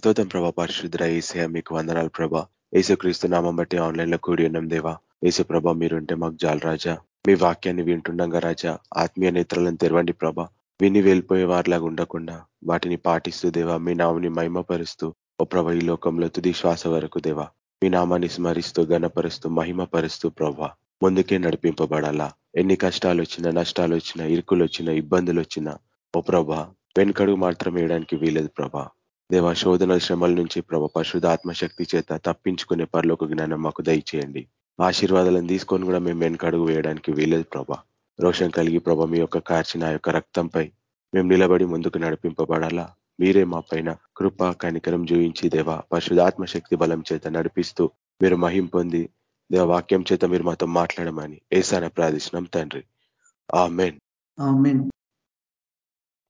స్తోత్రం ప్రభా పరిశుద్ర ఏసయ మీకు వందనాలు ప్రభా. ఏసుక్రీస్తు నామం బట్టి ఆన్లైన్లో కూడి ఉన్నాం దేవా. ఏసు ప్రభా మీరుంటే మాకు జాలు రాజా. మీ వాక్యాన్ని వింటుండగా రాజా ఆత్మీయ నేత్రాలను తెరవండి ప్రభా. విని వెళ్ళిపోయే వారిలాగా ఉండకుండా వాటిని పాటిస్తూ దేవా మీ నామని మహిమపరుస్తూ ఓ ప్రభ ఈ లోకంలో తుది శ్వాస వరకు దేవా. మీ నామాన్ని స్మరిస్తూ గణపరుస్తూ మహిమపరుస్తూ ప్రభా. ముందుకే నడిపింపబడాలా. ఎన్ని కష్టాలు వచ్చినా నష్టాలు వచ్చినా ఇరుకులు వచ్చినా ఇబ్బందులు వచ్చినా ఓ ప్రభా వెనుకడుగు మాత్రం వేయడానికి వీలేదు ప్రభా. దేవా శోధన శ్రమల నుంచి ప్రభ పరిశుద్ధ ఆత్మశక్తి చేత తప్పించుకునే పరలోక జ్ఞానం మాకు దయచేయండి. ఆశీర్వాదాలను తీసుకొని కూడా మేము వెనకడుగు వేయడానికి వీలేదు ప్రభా. రోషం కలిగి ప్రభ మీ యొక్క కార్చిన యొక్క రక్తంపై మేము నిలబడి ముందుకు నడిపింపబడాలా? మీరే మా పైన కృప కనికరం చూయించి దేవా పరిశుధాత్మశక్తి బలం చేత నడిపిస్తూ మీరు మహిం పొంది దేవ వాక్యం చేత మీరు మాతో మాట్లాడమని ఏసాన ప్రార్థిస్తున్నాం తండ్రి. ఆ మెయిన్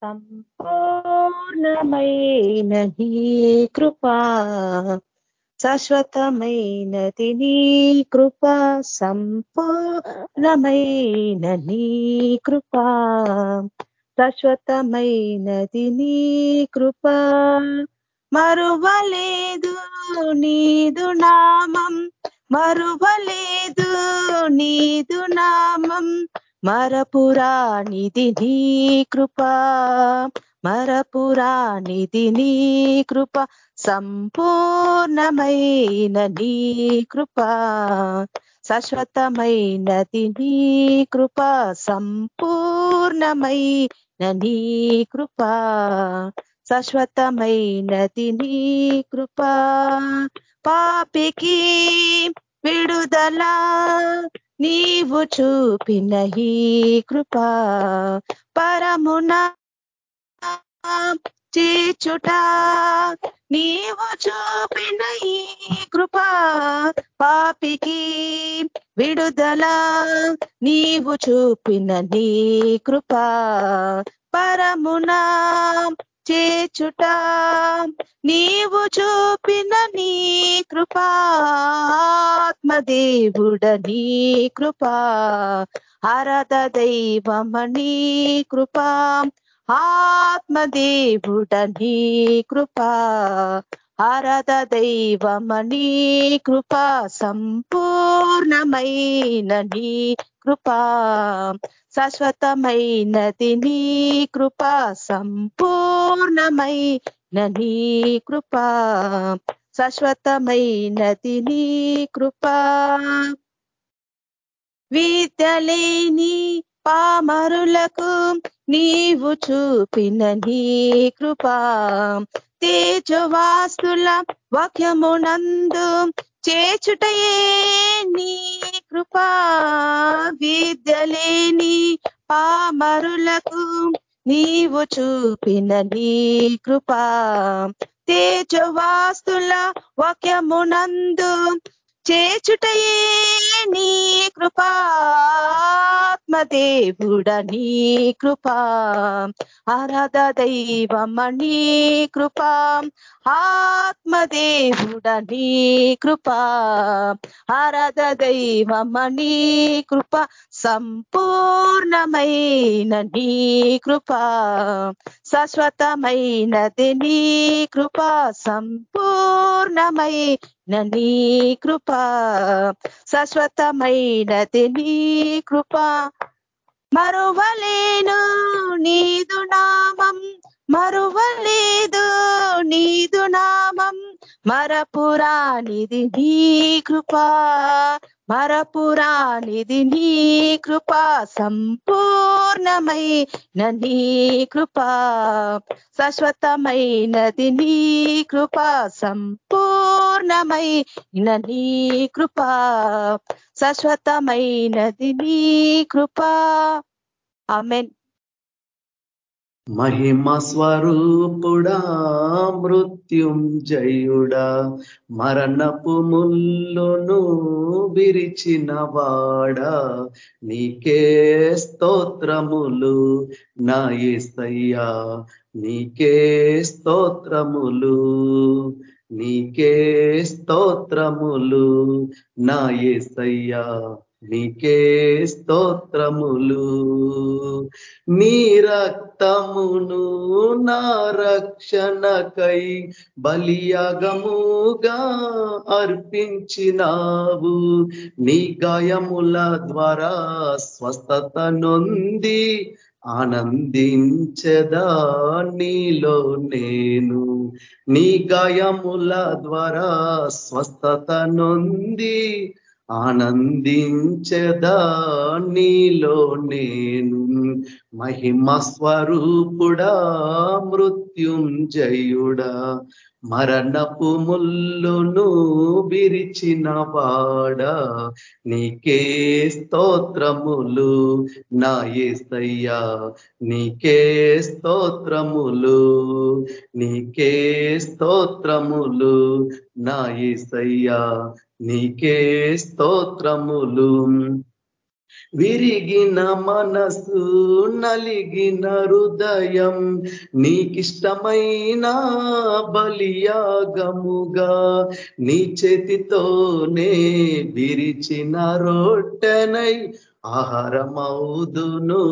సంపూర్ణమైనది కృపా శాశ్వతమైనది నీ కృప సంపూర్ణమైన నీ కృప శాశ్వతమైనది నీ కృప. మరువలేదు నీదు నామం మరువలేదు నీదు నామం మరపురానిది నీ కృపా మరపురానిది నీ కృప సంపూర్ణమైన నీ కృప శాశ్వతమైనది నీ కృప సంపూర్ణమైన నీ కృప శాశ్వతమైనది నీ కృప పాపికి విడుదల నీవు చూపిన ఈ కృప పరమున చేచుట. నీవు చూపిన ఈ కృప పాపికి విడుదల. నీవు చూపిన నీ కృప పరమున చేచుట. నీవు చూపిన నీ కృపాత్మదేవుడ ఆత్మదేవుడని కృపా. హరత దైవమణి కృపా. ఆత్మదేవుడని కృపా. హరత దైవమణి కృపా. సంపూర్ణమైన నీ కృపా. శాశ్వతమైనది నీ కృపా. సంపూర్ణమైన నీ కృపా. శాశ్వతమైనది నీ కృపా. విద్యలేని పామరులకు నీవు చూపిన నీ కృపా. తేజవాస్తుల వాక్యమునందు చేచుటయే నీ కృపా. విద్యలేని పామరులకు నీవు చూపిన నీ కృపా. తేజవాస్తుల వాక్యమునందు చేచుటయే నీ కృపాత్మదేవుడ నీ కృపా. ఆరాధ దైవమణి కృపా. ఆత్మదేవుడ నీ కృపా. ఆరాధ దైవమణి కృప. సంపూర్ణమైన నీ కృపా. శాశ్వతమైనది నీ కృప. సంపూర్ణమై నీ కృప శాశ్వతమైనది నీ కృప. మరువలేను నీదు నామం మరువలేదు నీదు నామం. మరపురానిది నీ కృప. భరపురానిది నీ కృపా సంపూర్ణమై నీ కృపా. శాశ్వతమైనది నీ కృపా సంపూర్ణమై నీ కృపా. శాశ్వతమైనది నీ కృపా. ఆమెన్. మహిమ స్వరూపుడా మృత్యుంజయుడా మరణపు ముల్లును విరిచిన వాడా నీకే స్తోత్రములు నా ఏసయ్యా నీకే స్తోత్రములు నీకే స్తోత్రములు నా ఏసయ్యా. నీకే స్తోత్రములు నీ రక్తమును నా రక్షణకై బలియాగముగా అర్పించినావు. నీ గాయముల ద్వారా స్వస్థత నొంది ఆనందించదా నీలో నేను. నీ గాయముల ద్వారా స్వస్థత నొంది ఆనందించదా నీలో నేను మహిమ స్వరూపుడా మృత్యుంజయుడా. మరణపు ముల్లును విరిచిన వాడా నీకే స్తోత్రములు నా ఏసయ్యా. నీకే స్తోత్రములు నీకే స్తోత్రములు నా ఏసయ్యా. నీకే స్తోత్రములు. విరిగిన మనసు నలిగిన హృదయం నీకిష్టమైన బలియాగముగా నీ చేతితోనే విరిచిన రొట్టెనై ఆహారమౌదును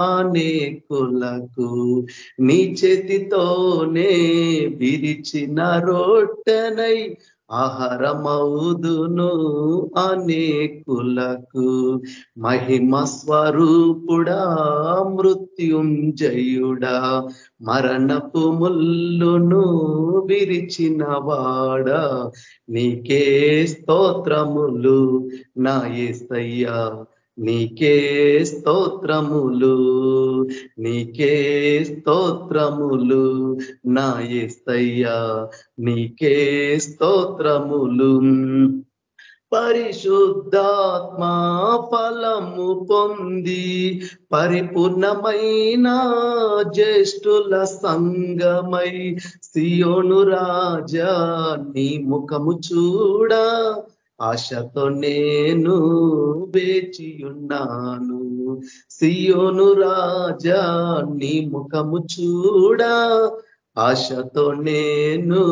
అనేకులకు. నీ చేతితోనే విరిచిన రొట్టెనై ఆహారమౌదును అనేకులకు మహిమ స్వరూపుడా మృత్యుంజయుడా. మరణపు ముల్లును విరిచిన వాడా నీకే స్తోత్రములు నా ఏసయ్యా. నీకే స్తోత్రములు నీకే స్తోత్రములు నా ఎస్తయ్యా నీకే స్తోత్రములు. పరిశుద్ధాత్మ ఫలము పొంది పరిపూర్ణమైన జ్యేష్ఠుల సంగమై సియోను రాజా నీ ముఖము చూడా. ఆశతో నేను వేచియున్నాను. సియోను రాజా నీ ముఖము చూడా. ఆశతో నేను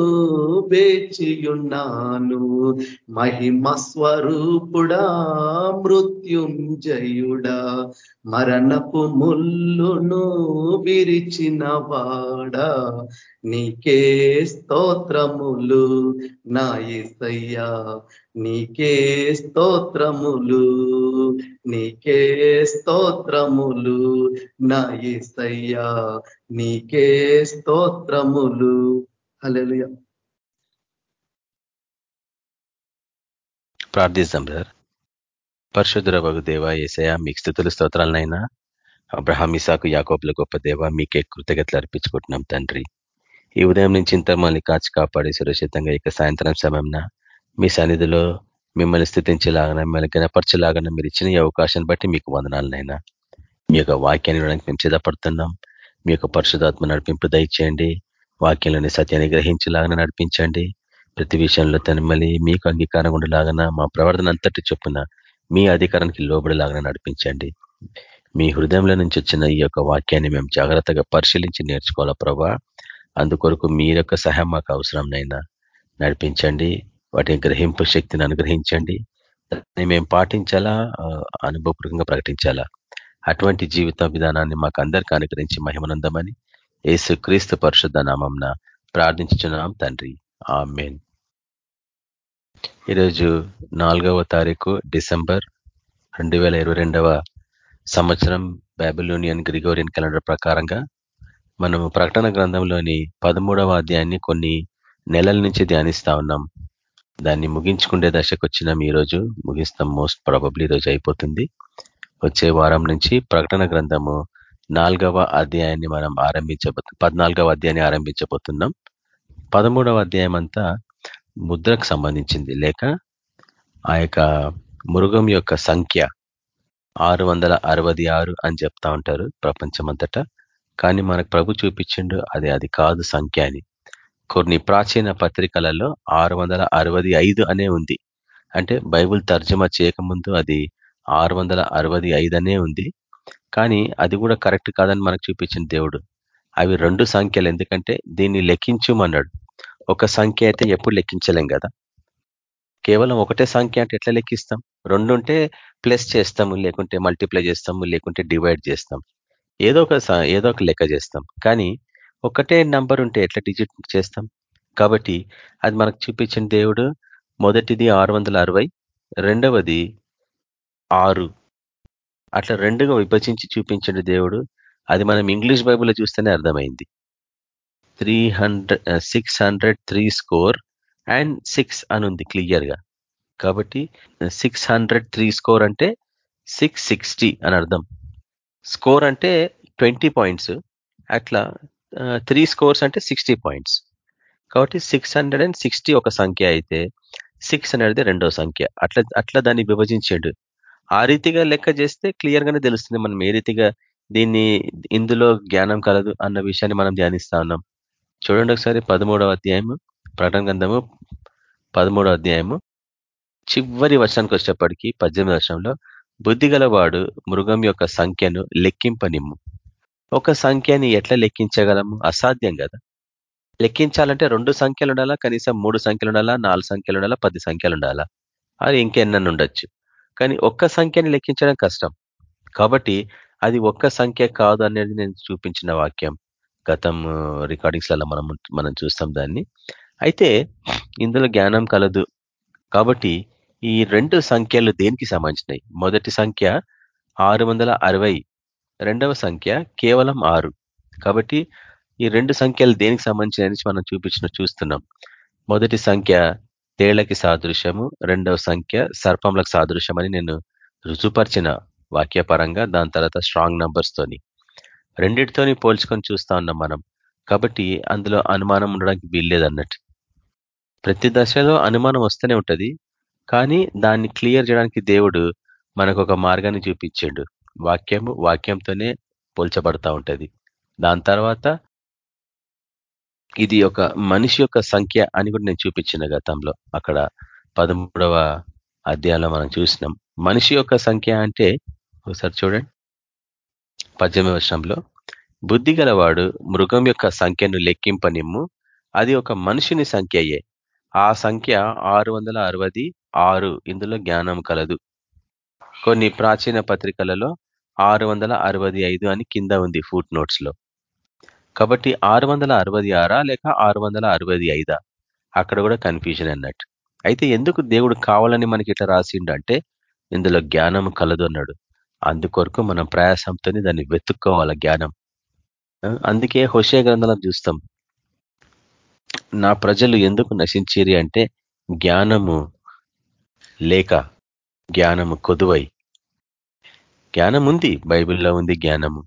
వేచియున్నాను. మహిమ స్వరూపుడా మృత్యుంజయుడా. మరణపు ముల్లును విరిచిన వాడా నీకే స్తోత్రములు నా ఏసయ్యా నీకే స్తోత్రములు నీకే స్తోత్రములు నా ఏసయ్యా నీకే స్తోత్రములు. హలో ప్రార్థిస్తాం బ్రదర్. పరిశుద్ధుర బగు దేవ ఏసయ మీకు స్థుతులు స్తోత్రాలనైనా. అబ్రహాం ఇసాకు యాకోబుల గొప్ప దేవ మీకే కృతజ్ఞతలు అర్పించుకుంటున్నాం తండ్రి. ఈ ఉదయం నుంచి ఇంత మమ్మల్ని కాచి కాపాడి సురక్షితంగా ఇక సాయంత్రం సమయంన మీ సన్నిధిలో మిమ్మల్ని స్థితించేలాగా మిమ్మల్ని గనపరచేలాగా మీరు ఇచ్చిన ఈ అవకాశాన్ని బట్టి మీకు వందనాలనైనా. మీ యొక్క వాక్యాన్ని ఇవ్వడానికి మేము సిద్ధపడుతున్నాం. మీ యొక్క పరిశుధాత్మ నడిపింపు దయచేయండి. వాక్యంలోని సత్యాన్ని గ్రహించేలాగా నడిపించండి. ప్రతి విషయంలో తనమల్లి మీకు అంగీకారం ఉండేలాగన మా ప్రవర్తన అంతటి చొప్పున మీ అధికారానికి లోబడిలాగా నడిపించండి. మీ హృదయంలో నుంచి వచ్చిన ఈ యొక్క వాక్యాన్ని మేము జాగ్రత్తగా పరిశీలించి నేర్చుకోవాలా ప్రభా? అందుకొరకు మీ యొక్క సహాయం మాకు అవసరంనైనా నడిపించండి. వాటిని గ్రహింపు శక్తిని అనుగ్రహించండి. దాన్ని మేము పాటించాలా? అనుభవపూర్వకంగా ప్రకటించాలా? అటువంటి జీవిత విధానాన్ని మాకు అందరికీ అనుగ్రహించి మహిమనందమని ఏసు క్రీస్తు పరిశుద్ధ నామంన ప్రార్థించున్నాం తండ్రి. ఆమెన్. ఈరోజు నాలుగవ తారీఖు డిసెంబర్ రెండు వేల ఇరవై రెండవ సంవత్సరం బ్యాబిలోనియన్ గ్రిగోరియన్ క్యాలెండర్ ప్రకారంగా మనము ప్రకటన గ్రంథంలోని పదమూడవ అధ్యాయాన్ని కొన్ని నెలల నుంచి ధ్యానిస్తా ఉన్నాం. దాన్ని ముగించుకుండే దశకు వచ్చినాం ఈరోజు. ముగిస్తాం మోస్ట్ ప్రాబబ్లీ ఈరోజు అయిపోతుంది. వచ్చే వారం నుంచి ప్రకటన గ్రంథము నాలుగవ అధ్యాయాన్ని మనం ఆరంభించబో పద్నాలుగవ అధ్యాయాన్ని ఆరంభించబోతున్నాం. పదమూడవ అధ్యాయం అంతా ముద్రకు సంబంధించింది. లేక ఆ యొక్క మృగం యొక్క సంఖ్య ఆరు వందల అరవది ఆరు అని చెప్తా ఉంటారు ప్రపంచమంతటా. కానీ మనకు ప్రభు చూపించిండు అది అది కాదు సంఖ్య అని. కొన్ని ప్రాచీన పత్రికలలో ఆరు వందల అరవది ఐదు అనే ఉంది. అంటే బైబుల్ తర్జమా చేయకముందు అది ఆరు వందల అరవది ఐదు అనే ఉంది. కానీ అది కూడా కరెక్ట్ కాదని మనకు చూపించిన దేవుడు. అవి రెండు సంఖ్యలు. ఎందుకంటే దీన్ని లెక్కించుమన్నాడు. ఒక సంఖ్య అయితే ఎప్పుడు లెక్కించలేం కదా? కేవలం ఒకటే సంఖ్య అంటే ఎట్లా లెక్కిస్తాం? రెండు ఉంటే ప్లస్ చేస్తాము లేకుంటే మల్టిప్లై చేస్తాము లేకుంటే డివైడ్ చేస్తాం. ఏదో ఒక ఏదో ఒక లెక్క చేస్తాం. కానీ ఒకటే నంబర్ ఉంటే ఎట్లా డిజిట్ చేస్తాం? కాబట్టి అది మనకు చూపించిన దేవుడు మొదటిది ఆరు వందల అరవై రెండవది ఆరు. అట్లా రెండుగా విభజించి చూపించిన దేవుడు అది మనం ఇంగ్లీష్ బైబుల్లో చూస్తేనే అర్థమైంది. Three hundred six hundred three score and six అని ఉంది క్లియర్గా కాబట్టి సిక్స్ హండ్రెడ్ త్రీ స్కోర్ అంటే సిక్స్ సిక్స్టీ అని అర్థం. స్కోర్ అంటే ట్వంటీ పాయింట్స్ అట్లా uh, త్రీ స్కోర్స్ అంటే సిక్స్టీ పాయింట్స్ కాబట్టి సిక్స్ హండ్రెడ్ అండ్ సిక్స్టీ ఒక సంఖ్య అయితే సిక్స్ అనేది రెండో సంఖ్య. అట్లా అట్లా దాన్ని విభజించాడు. ఆ రీతిగా లెక్క చేస్తే క్లియర్ గానే తెలుస్తుంది మనం ఏ రీతిగా దీన్ని ఇందులో జ్ఞానం కలదు అన్న విషయాన్ని మనం ధ్యానిస్తా ఉన్నాం. చూడండి ఒకసారి పదమూడవ అధ్యాయము ప్రకటన గ్రంథము పదమూడవ అధ్యాయము. చివరి వర్షానికి వచ్చేప్పటికీ పద్దెనిమిది వర్షంలో బుద్ధి గలవాడు మృగం యొక్క సంఖ్యను లెక్కింపనిమ్ము. ఒక సంఖ్యని ఎట్లా లెక్కించగలము? అసాధ్యం కదా. లెక్కించాలంటే రెండు సంఖ్యలు ఉండాలా? కనీసం మూడు సంఖ్యలు ఉండాలా? నాలుగు సంఖ్యలు ఉండాలా? పది సంఖ్యలు ఉండాలా? అది ఇంకెన్న ఉండొచ్చు. కానీ ఒక్క సంఖ్యని లెక్కించడం కష్టం. కాబట్టి అది ఒక్క సంఖ్య కాదు అనేది నేను చూపించిన వాక్యం. గతం రికార్డింగ్స్లలో మనం మనం చూస్తాం దాన్ని. అయితే ఇందులో జ్ఞానం కలదు. కాబట్టి ఈ రెండు సంఖ్యలు దేనికి సంబంధించినవి మొదటి సంఖ్య ఆరు రెండవ సంఖ్య కేవలం ఆరు. కాబట్టి ఈ రెండు సంఖ్యలు దేనికి సంబంధించిన మనం చూపించిన చూస్తున్నాం. మొదటి సంఖ్య తేళ్ళకి సాదృశ్యము రెండవ సంఖ్య సర్పంలకు సాదృశ్యం అని నేను రుజుపరిచిన వాక్యపరంగా దాని తర్వాత స్ట్రాంగ్ నంబర్స్ తోని. రెండిటితోని పోల్చుకొని చూస్తా ఉన్నాం మనం. కాబట్టి అందులో అనుమానం ఉండడానికి వీల్లేదు అన్నట్టు ప్రతి దశలో అనుమానం వస్తూనే ఉంటుంది. కానీ దాన్ని క్లియర్ చేయడానికి దేవుడు మనకు ఒక మార్గాన్ని చూపించాడు. వాక్యము వాక్యంతోనే పోల్చబడతా ఉంటుంది. దాని తర్వాత ఇది ఒక మనిషి యొక్క సంఖ్య అని కూడా నేను చూపించిన గతంలో. అక్కడ పదమూడవ అధ్యాయంలో మనం చూసినాం. మనిషి యొక్క సంఖ్య అంటే ఒకసారి చూడండి. పద్దెనిమిది వర్షంలో బుద్ధి గలవాడు మృగం యొక్క సంఖ్యను లెక్కింపనిమ్ము. అది ఒక మనిషిని సంఖ్యయే. ఆ సంఖ్య ఆరు ఆరు ఇందులో జ్ఞానం కలదు. కొన్ని ప్రాచీన పత్రికలలో ఆరు అని కింద ఉంది ఫుట్ నోట్స్లో కాబట్టి ఆరు వందల అరవై ఆరా లేక ఆరు వందల అరవై ఐదా? అక్కడ కూడా కన్ఫ్యూజన్ అన్నట్టు. అయితే ఎందుకు దేవుడు కావాలని మనకి ఇట్లా రాసిండు అంటే ఇందులో జ్ఞానం కలదు అన్నాడు. అందుకొరకు మనం ప్రయాసంతో దాన్ని వెతుక్కోవాలి జ్ఞానం. అందుకే హుషే గ్రంథాలను చూస్తాం. నా ప్రజలు ఎందుకు నశించిరి అంటే జ్ఞానము లేక జ్ఞానము కొదువై. జ్ఞానం ఉంది బైబిల్లో ఉంది జ్ఞానము.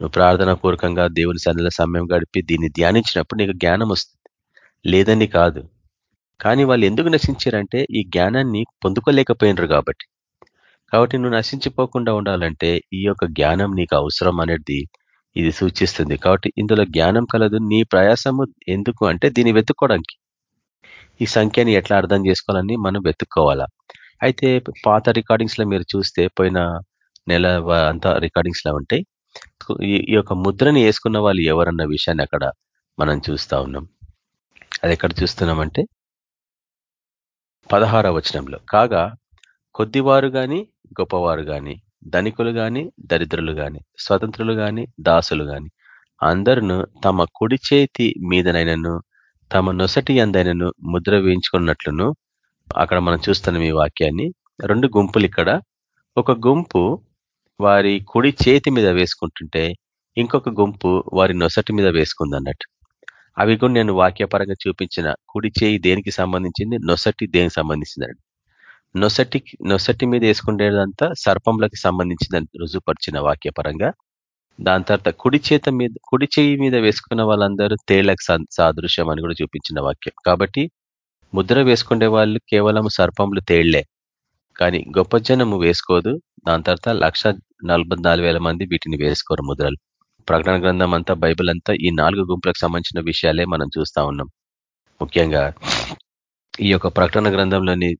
నువ్వు ప్రార్థన పూర్వకంగా దేవుని సన్నిల సమయం గడిపి దీన్ని ధ్యానించినప్పుడు నీకు జ్ఞానం వస్తుంది. లేదని కాదు. కానీ వాళ్ళు ఎందుకు నశించారంటే ఈ జ్ఞానాన్ని పొందుకోలేకపోయినరు కాబట్టి. కాబట్టి నువ్వు నశించిపోకుండా ఉండాలంటే ఈ యొక్క జ్ఞానం నీకు అవసరం అనేది ఇది సూచిస్తుంది. కాబట్టి ఇందులో జ్ఞానం కలదు. నీ ప్రయాసము ఎందుకు అంటే దీన్ని వెతుక్కోవడానికి. ఈ సంఖ్యని ఎట్లా అర్థం చేసుకోవాలని మనం వెతుక్కోవాలా. అయితే పాత రికార్డింగ్స్లో మీరు చూస్తే పోయిన నెల అంతా రికార్డింగ్స్లో ఉంటాయి ఈ యొక్క ముద్రని వేసుకున్న వాళ్ళు ఎవరన్న విషయాన్ని అక్కడ మనం చూస్తా ఉన్నాం. అది ఎక్కడ చూస్తున్నామంటే పదహార వచనంలో. కాగా కొద్దివారు గాని గొప్పవారు గాని ధనికులు గాని దరిద్రులు గాని స్వతంత్రులు గాని దాసులు గాని అందరును తమ కుడి చేతి మీదనైనను తమ నొసటి అందైనను ముద్ర వేయించుకున్నట్లును అక్కడ మనం చూస్తున్నాం ఈ వాక్యాన్ని. రెండు గుంపులు ఇక్కడ. ఒక గుంపు వారి కుడి చేతి మీద వేసుకుంటుంటే ఇంకొక గుంపు వారి నొసటి మీద వేసుకుంది అన్నట్టు అవి కూడా నేను వాక్యపరంగా చూపించిన కుడి చేయి దేనికి సంబంధించింది? నొసటి దేనికి సంబంధించిందండి నొసటి నొసటి మీద వేసుకునేదంతా సర్పంలకి సంబంధించిందని రుజుపరిచిన వాక్యపరంగా. దాని తర్వాత కుడి చేత మీద కుడి చేయి మీద వేసుకున్న వాళ్ళందరూ తేళ్ళకు సాదృశ్యం అని కూడా చూపించిన వాక్యం. కాబట్టి ముద్ర వేసుకునే వాళ్ళు కేవలం సర్పంలు తేళ్ళే. కానీ గొప్ప జనము వేసుకోదు. దాని తర్వాత లక్ష మంది వీటిని వేసుకోరు ముద్రలు. ప్రకటన గ్రంథం అంతా బైబిల్ అంతా ఈ నాలుగు గుంపులకు సంబంధించిన విషయాలే మనం చూస్తా ఉన్నాం. ముఖ్యంగా ఈ యొక్క ప్రకటన గ్రంథంలోని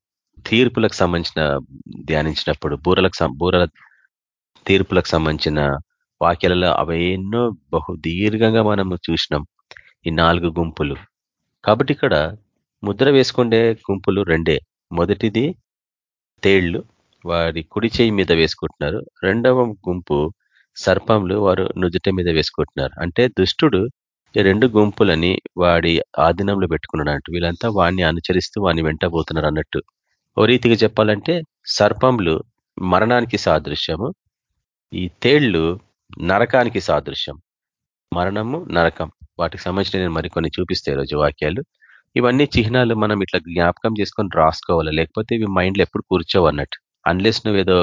తీర్పులకు సంబంధించిన ధ్యానించినప్పుడు బూరలకు బూరల తీర్పులకు సంబంధించిన వాక్యాలలో అవి ఎన్నో బహు దీర్ఘంగా మనము చూసినాం. ఈ నాలుగు గుంపులు. కాబట్టి ఇక్కడ ముద్ర వేసుకుండే గుంపులు రెండే. మొదటిది తేళ్ళు. వారి కుడి చేయి మీద వేసుకుంటున్నారు. రెండవ గుంపు సర్పంలు వారు నుదుట మీద వేసుకుంటున్నారు. అంటే దుష్టుడు ఈ రెండు గుంపులని వాడి ఆధీనంలో పెట్టుకున్నాడు వీళ్ళంతా వాడిని అనుచరిస్తూ వాడిని వెంట పోతున్నారు అన్నట్టు. ఓ రీతిగా చెప్పాలంటే సర్పంలు మరణానికి సాదృశ్యము ఈ తేళ్ళు నరకానికి సాదృశ్యం. మరణము నరకం. వాటికి సంబంధించిన నేను మరికొన్ని చూపిస్తే రోజు వాక్యాలు. ఇవన్నీ చిహ్నాలు మనం ఇట్లా జ్ఞాపకం చేసుకొని రాసుకోవాలి? లేకపోతే ఇవి మైండ్లో ఎప్పుడు కూర్చోవు అన్నట్టు. అన్లెస్ నువ్వేదో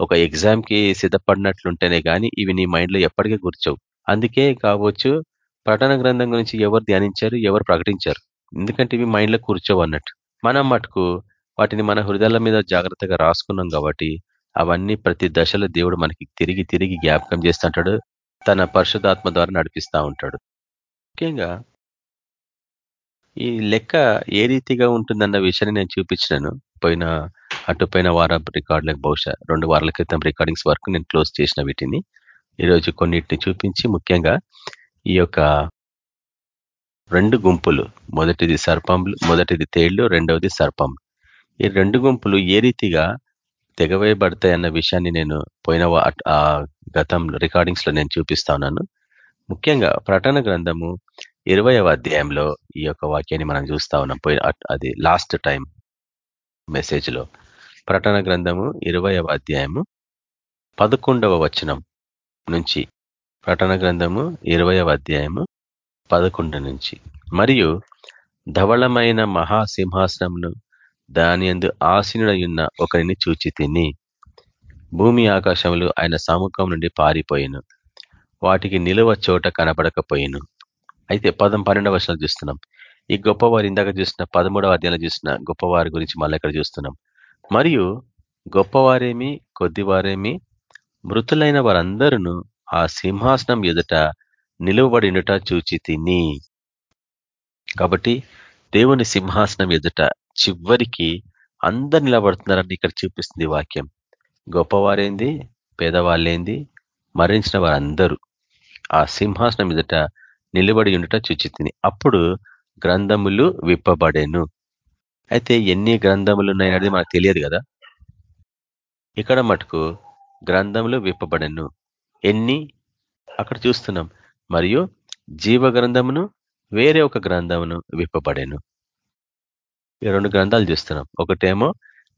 ఒక ఎగ్జామ్కి సిద్ధపడినట్లుంటేనే కానీ ఇవి నీ మైండ్లో ఎప్పటికీ కూర్చోవు. అందుకే కావచ్చు ప్రకటన గ్రంథం గురించి ఎవరు ధ్యానించారు ఎవరు ప్రకటించారు. ఎందుకంటే ఇవి మైండ్లో కూర్చోవు అన్నట్టు. మనం మటుకు వాటిని మన హృదయాల మీద జాగ్రత్తగా రాసుకున్నాం కాబట్టి అవన్నీ ప్రతి దశలో దేవుడు మనకి తిరిగి తిరిగి జ్ఞాపకం చేస్తుంటాడు. తన పరిశుధాత్మ ద్వారా నడిపిస్తా ఉంటాడు. ముఖ్యంగా ఈ లెక్క ఏ రీతిగా ఉంటుందన్న విషయాన్ని నేను చూపించినాను. పోయిన అటుపోయిన వారం రికార్డులకు బహుశా రెండు వారాల క్రితం రికార్డింగ్స్ వరకు నేను క్లోజ్ చేసిన వీటిని. ఈరోజు కొన్నిటిని చూపించి ముఖ్యంగా ఈ యొక్క రెండు గుంపులు. మొదటిది సర్పంలు మొదటిది తేళ్ళు రెండవది సర్పం. ఈ రెండు గుంపులు ఏ రీతిగా తెగవేయబడతాయి అన్న విషయాన్ని నేను పోయిన ఆ గతంలో రికార్డింగ్స్లో నేను చూపిస్తా ఉన్నాను. ముఖ్యంగా ప్రటన గ్రంథము ఇరవయవ అధ్యాయంలో ఈ యొక్క వాక్యాన్ని మనం చూస్తా ఉన్నాం. పోయిన అది లాస్ట్ టైం మెసేజ్లో ప్రటన గ్రంథము ఇరవయవ అధ్యాయము పదకొండవ వచనం నుంచి. ప్రటన గ్రంథము ఇరవయవ అధ్యాయము పదకొండు నుంచి. మరియు ధవళమైన మహాసింహాసనమును దాని ఎందు ఆసీనుడయున్న ఒకరిని చూచి తిని భూమి ఆకాశములు ఆయన సముఖం నుండి పారిపోయిను. వాటికి నిలువ చోట కనబడకపోయిను. అయితే పదం పన్నెండవ వర్షాలు చూస్తున్నాం. ఈ గొప్పవారు ఇందాక చూసిన పదమూడవ అధ్యాయంలో చూసిన గొప్పవారి గురించి మళ్ళీ ఇక్కడ చూస్తున్నాం. మరియు గొప్పవారేమి కొద్దివారేమి మృతులైన వారందరూ ఆ సింహాసనం ఎదుట నిలువబడినట చూచి తిని. కాబట్టి దేవుని సింహాసనం ఎదుట చివరికి అందరు నిలబడుతున్నారని ఇక్కడ చూపిస్తుంది వాక్యం. గొప్పవారేంది? పేదవాళ్ళేంది? మరణించిన వారందరూ ఆ సింహాసనం ఎదుట నిలబడి ఉండట చూచితిని. అప్పుడు గ్రంథములు విప్పబడేను. అయితే ఎన్ని గ్రంథములు ఉన్నాయనేది మనకు తెలియదు కదా? ఇక్కడ మటుకు గ్రంథములు విప్పబడెను. ఎన్ని? అక్కడ చూస్తున్నాం. మరియు జీవ గ్రంథమును వేరే ఒక గ్రంథమును విప్పబడేను. రెండు గ్రంథాలు చూస్తున్నాం. ఒకటేమో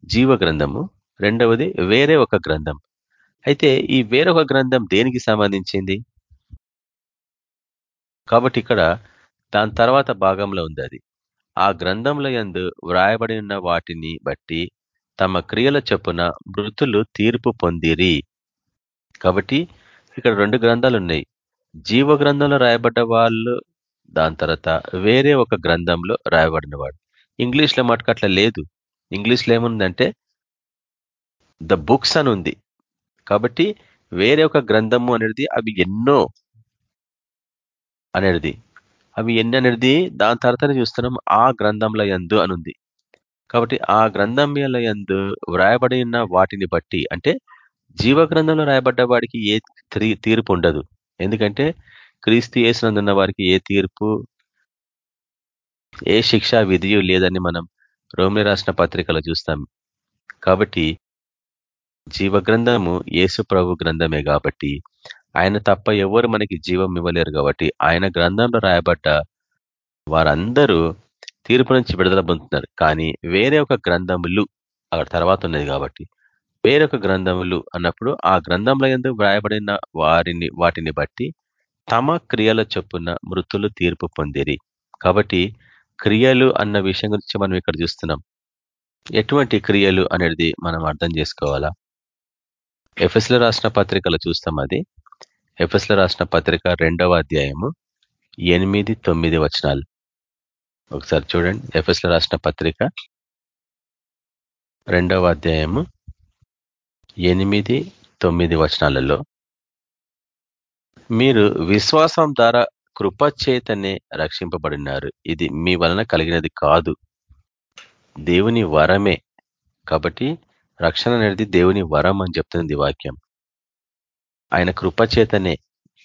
జీవ గ్రంథము రెండవది వేరే ఒక గ్రంథం. అయితే ఈ వేరొక గ్రంథం దేనికి సంబంధించింది? కాబట్టి ఇక్కడ దాని తర్వాత భాగంలో ఉంది అది. ఆ గ్రంథంలో యందు వ్రాయబడి ఉన్న వాటిని బట్టి తమ క్రియల చొప్పున మృతులు తీర్పు పొందిరి. కాబట్టి ఇక్కడ రెండు గ్రంథాలు ఉన్నాయి జీవ గ్రంథంలో రాయబడ్డ వాళ్ళు దాని తర్వాత వేరే ఒక గ్రంథంలో రాయబడిన వాడు ఇంగ్లీష్లో మటుకు అట్లా లేదు. ఇంగ్లీష్లో ఏముందంటే ద బుక్స్ అని ఉంది. కాబట్టి వేరే ఒక గ్రంథము అనేది అవి ఎన్నో అనేది అవి ఎన్ని అనేది దాని తర్వాతనే చూస్తున్నాం. ఆ గ్రంథంలో ఎందు అనుంది కాబట్టి ఆ గ్రంథంల ఎందు వ్రాయబడి ఉన్న వాటిని బట్టి అంటే జీవ గ్రంథంలో రాయబడ్డ వాడికి ఏ తీర్పు ఉండదు. ఎందుకంటే క్రీస్తు వేసినందున్న వారికి ఏ తీర్పు ఏ శిక్ష విధియు లేదని మనం రోమిని రాసిన పత్రికలో చూస్తాం. కాబట్టి జీవ గ్రంథము యేసు ప్రభు గ్రంథమే కాబట్టి ఆయన తప్ప ఎవరు మనకి జీవం ఇవ్వలేరు కాబట్టి ఆయన గ్రంథంలో రాయబడ్డ వారందరూ తీర్పు నుంచి విడుదల పొందుతున్నారు. కానీ వేరే ఒక గ్రంథములు అక్కడ తర్వాత ఉన్నది కాబట్టి వేరొక గ్రంథములు అన్నప్పుడు ఆ గ్రంథంలో ఎందుకు వ్రాయబడిన వారిని వాటిని బట్టి తమ క్రియల చొప్పున మృతులు తీర్పు పొందిరి. కాబట్టి క్రియలు అన్న విషయం గురించి మనం ఇక్కడ చూస్తున్నాం. ఎటువంటి క్రియలు అనేది మనం అర్థం చేసుకోవాలా? ఎఫ్ఎస్ల రాసిన పత్రికలు చూస్తాం అది. ఎఫ్ఎస్ల రాసిన పత్రిక రెండవ అధ్యాయము ఎనిమిది తొమ్మిది వచనాలు. ఒకసారి చూడండి. ఎఫ్ఎస్ల రాసిన పత్రిక రెండవ అధ్యాయము ఎనిమిది తొమ్మిది వచనాలలో. మీరు విశ్వాసం ద్వారా కృపచేతనే రక్షింపబడినారు. ఇది మీ వలన కలిగినది కాదు. దేవుని వరమే. కాబట్టి రక్షణ అనేది దేవుని వరం అని చెప్తుంది వాక్యం. ఆయన కృపచేతనే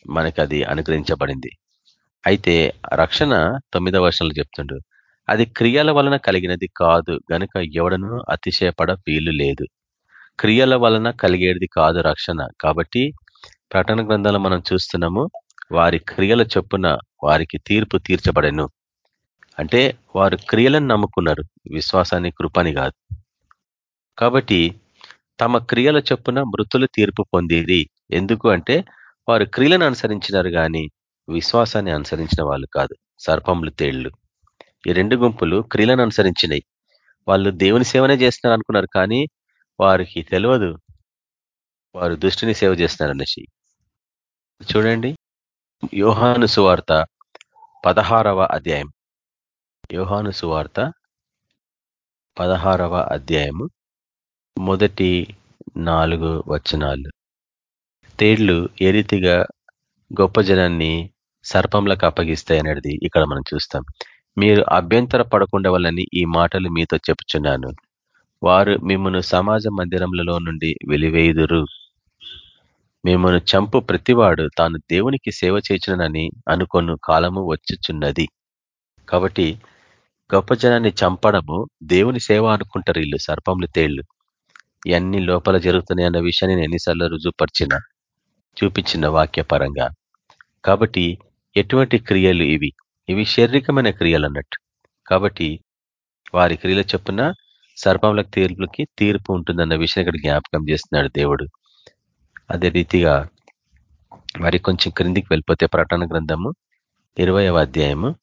మనకు అది అనుగ్రహించబడింది. అయితే రక్షణ తొమ్మిదవ వర్షాలు చెప్తుండ్రు అది క్రియల వలన కలిగినది కాదు. గనుక ఎవడను అతిశయపడ వీలు లేదు. క్రియల వలన కలిగేది కాదు రక్షణ. కాబట్టి ప్రకటన గ్రంథాలు మనం చూస్తున్నాము వారి క్రియల చొప్పున వారికి తీర్పు తీర్చబడెను. అంటే వారు క్రియలను నమ్ముకున్నారు. విశ్వాసాన్ని కృపని కాదు. కాబట్టి తమ క్రియల చొప్పున మృతులు తీర్పు పొందేది ఎందుకు అంటే వారు క్రియలను అనుసరించినారు కానీ విశ్వాసాన్ని అనుసరించిన వాళ్ళు కాదు. సర్పములు తేళ్ళు ఈ రెండు గుంపులు క్రియలను అనుసరించినాయి వాళ్ళు దేవుని సేవనే చేస్తున్నారు అనుకున్నారు కానీ వారికి తెలియదు వారు దృష్టిని సేవ చేస్తున్నారు అనేసి. చూడండి. యోహాను సువార్త పదహారవ అధ్యాయం. యోహాను సువార్త పదహారవ అధ్యాయము మొదటి నాలుగు వచనాలు. తేళ్ళు ఏ రీతిగా గొప్ప జనాన్ని సర్పంలకు అప్పగిస్తాయి అనేది ఇక్కడ మనం చూస్తాం. మీరు అభ్యంతర పడకుండా వల్లని ఈ మాటలు మీతో చెప్పుచున్నాను. వారు మిమ్మను సమాజ మందిరములలో నుండి వెలివేయుదురు. మిమ్మను చంపు ప్రతివాడు తాను దేవునికి సేవ చేసిననని అనుకొను కాలము వచ్చుచున్నది. కాబట్టి గొప్ప జనాన్ని చంపడము దేవుని సేవ అనుకుంటారు వీళ్ళు సర్పములు తేళ్ళు. ఇవన్నీ లోపల జరుగుతున్నాయి అన్న విషయాన్ని నేను ఎన్నిసార్లు రుజువుపరిచిన చూపించిన వాక్యపరంగా. కాబట్టి ఎటువంటి క్రియలు ఇవి? ఇవి శారీరకమైన క్రియలు అన్నట్టు. కాబట్టి వారి క్రియల చొప్పున సర్పములకు తీర్పులకి తీర్పు ఉంటుందన్న విషయం ఇక్కడ జ్ఞాపకం చేస్తున్నాడు దేవుడు. అదే రీతిగా మరి కొంచెం క్రిందికి వెళ్ళిపోతే ప్రకటన గ్రంథము ఇరవయవ అధ్యాయము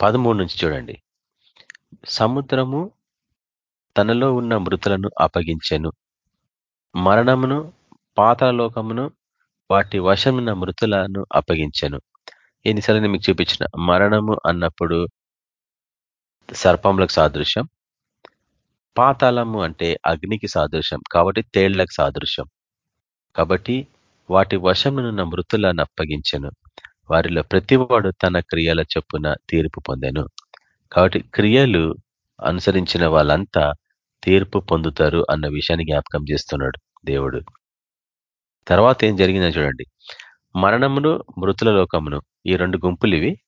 పదమూడు నుంచి చూడండి. సముద్రము తనలో ఉన్న మృతులను అప్పగించెను. మరణమును పాతాలోకమును వాటి వశమున్న మృతులను అప్పగించెను. ఎన్నిసార్లు మీకు చూపించిన మరణము అన్నప్పుడు సర్పములకు సాదృశ్యం. పాతాళము అంటే అగ్నికి సాదృశ్యం కాబట్టి తేళ్ళకు సాదృశ్యం. కాబట్టి వాటి వశమునున్న మృతులను అప్పగించెను. వారిలో ప్రతివాడు తన క్రియల చొప్పున తీర్పు పొందాను. కాబట్టి క్రియలు అనుసరించిన వాళ్ళంతా తీర్పు పొందుతారు అన్న విషయాన్ని జ్ఞాపకం చేస్తున్నాడు దేవుడు. తర్వాత ఏం జరిగిందని చూడండి. మరణమును మృతుల లోకమును ఈ రెండు గుంపులు ఇవి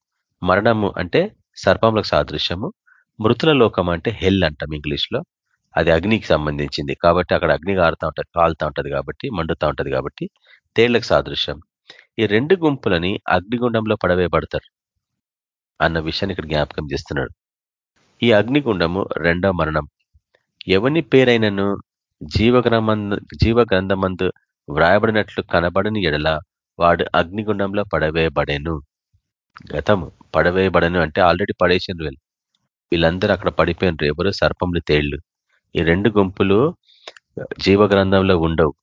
మరణము అంటే సర్పములకు సాదృశ్యము మృతుల లోకం అంటే హెల్ అంటాం ఇంగ్లీష్లో అది అగ్నికి సంబంధించింది. కాబట్టి అక్కడ అగ్ని కారుతా ఉంటుంది కాలుతా ఉంటుంది కాబట్టి మండుతా ఉంటది కాబట్టి తేళ్ళకు సాదృశ్యం. ఈ రెండు గుంపులని అగ్నిగుండంలో పడవేయబడతారు అన్న విషయాన్ని ఇక్కడ జ్ఞాపకం చేస్తున్నాడు. ఈ అగ్నిగుండము రెండో మరణం. ఎవని పేరైనను జీవగ్రమందు జీవగ్రంథమందు వ్రాయబడినట్లు కనబడని ఎడల వాడు అగ్నిగుండంలో పడవేయబడేను. గతము పడవేయబడను అంటే ఆల్రెడీ పడేసిండ్రు వీళ్ళు. వీళ్ళందరూ అక్కడ పడిపోయినరు ఎవరు సర్పములు తేళ్ళు. ఈ రెండు గుంపులు జీవగ్రంథంలో ఉండవు.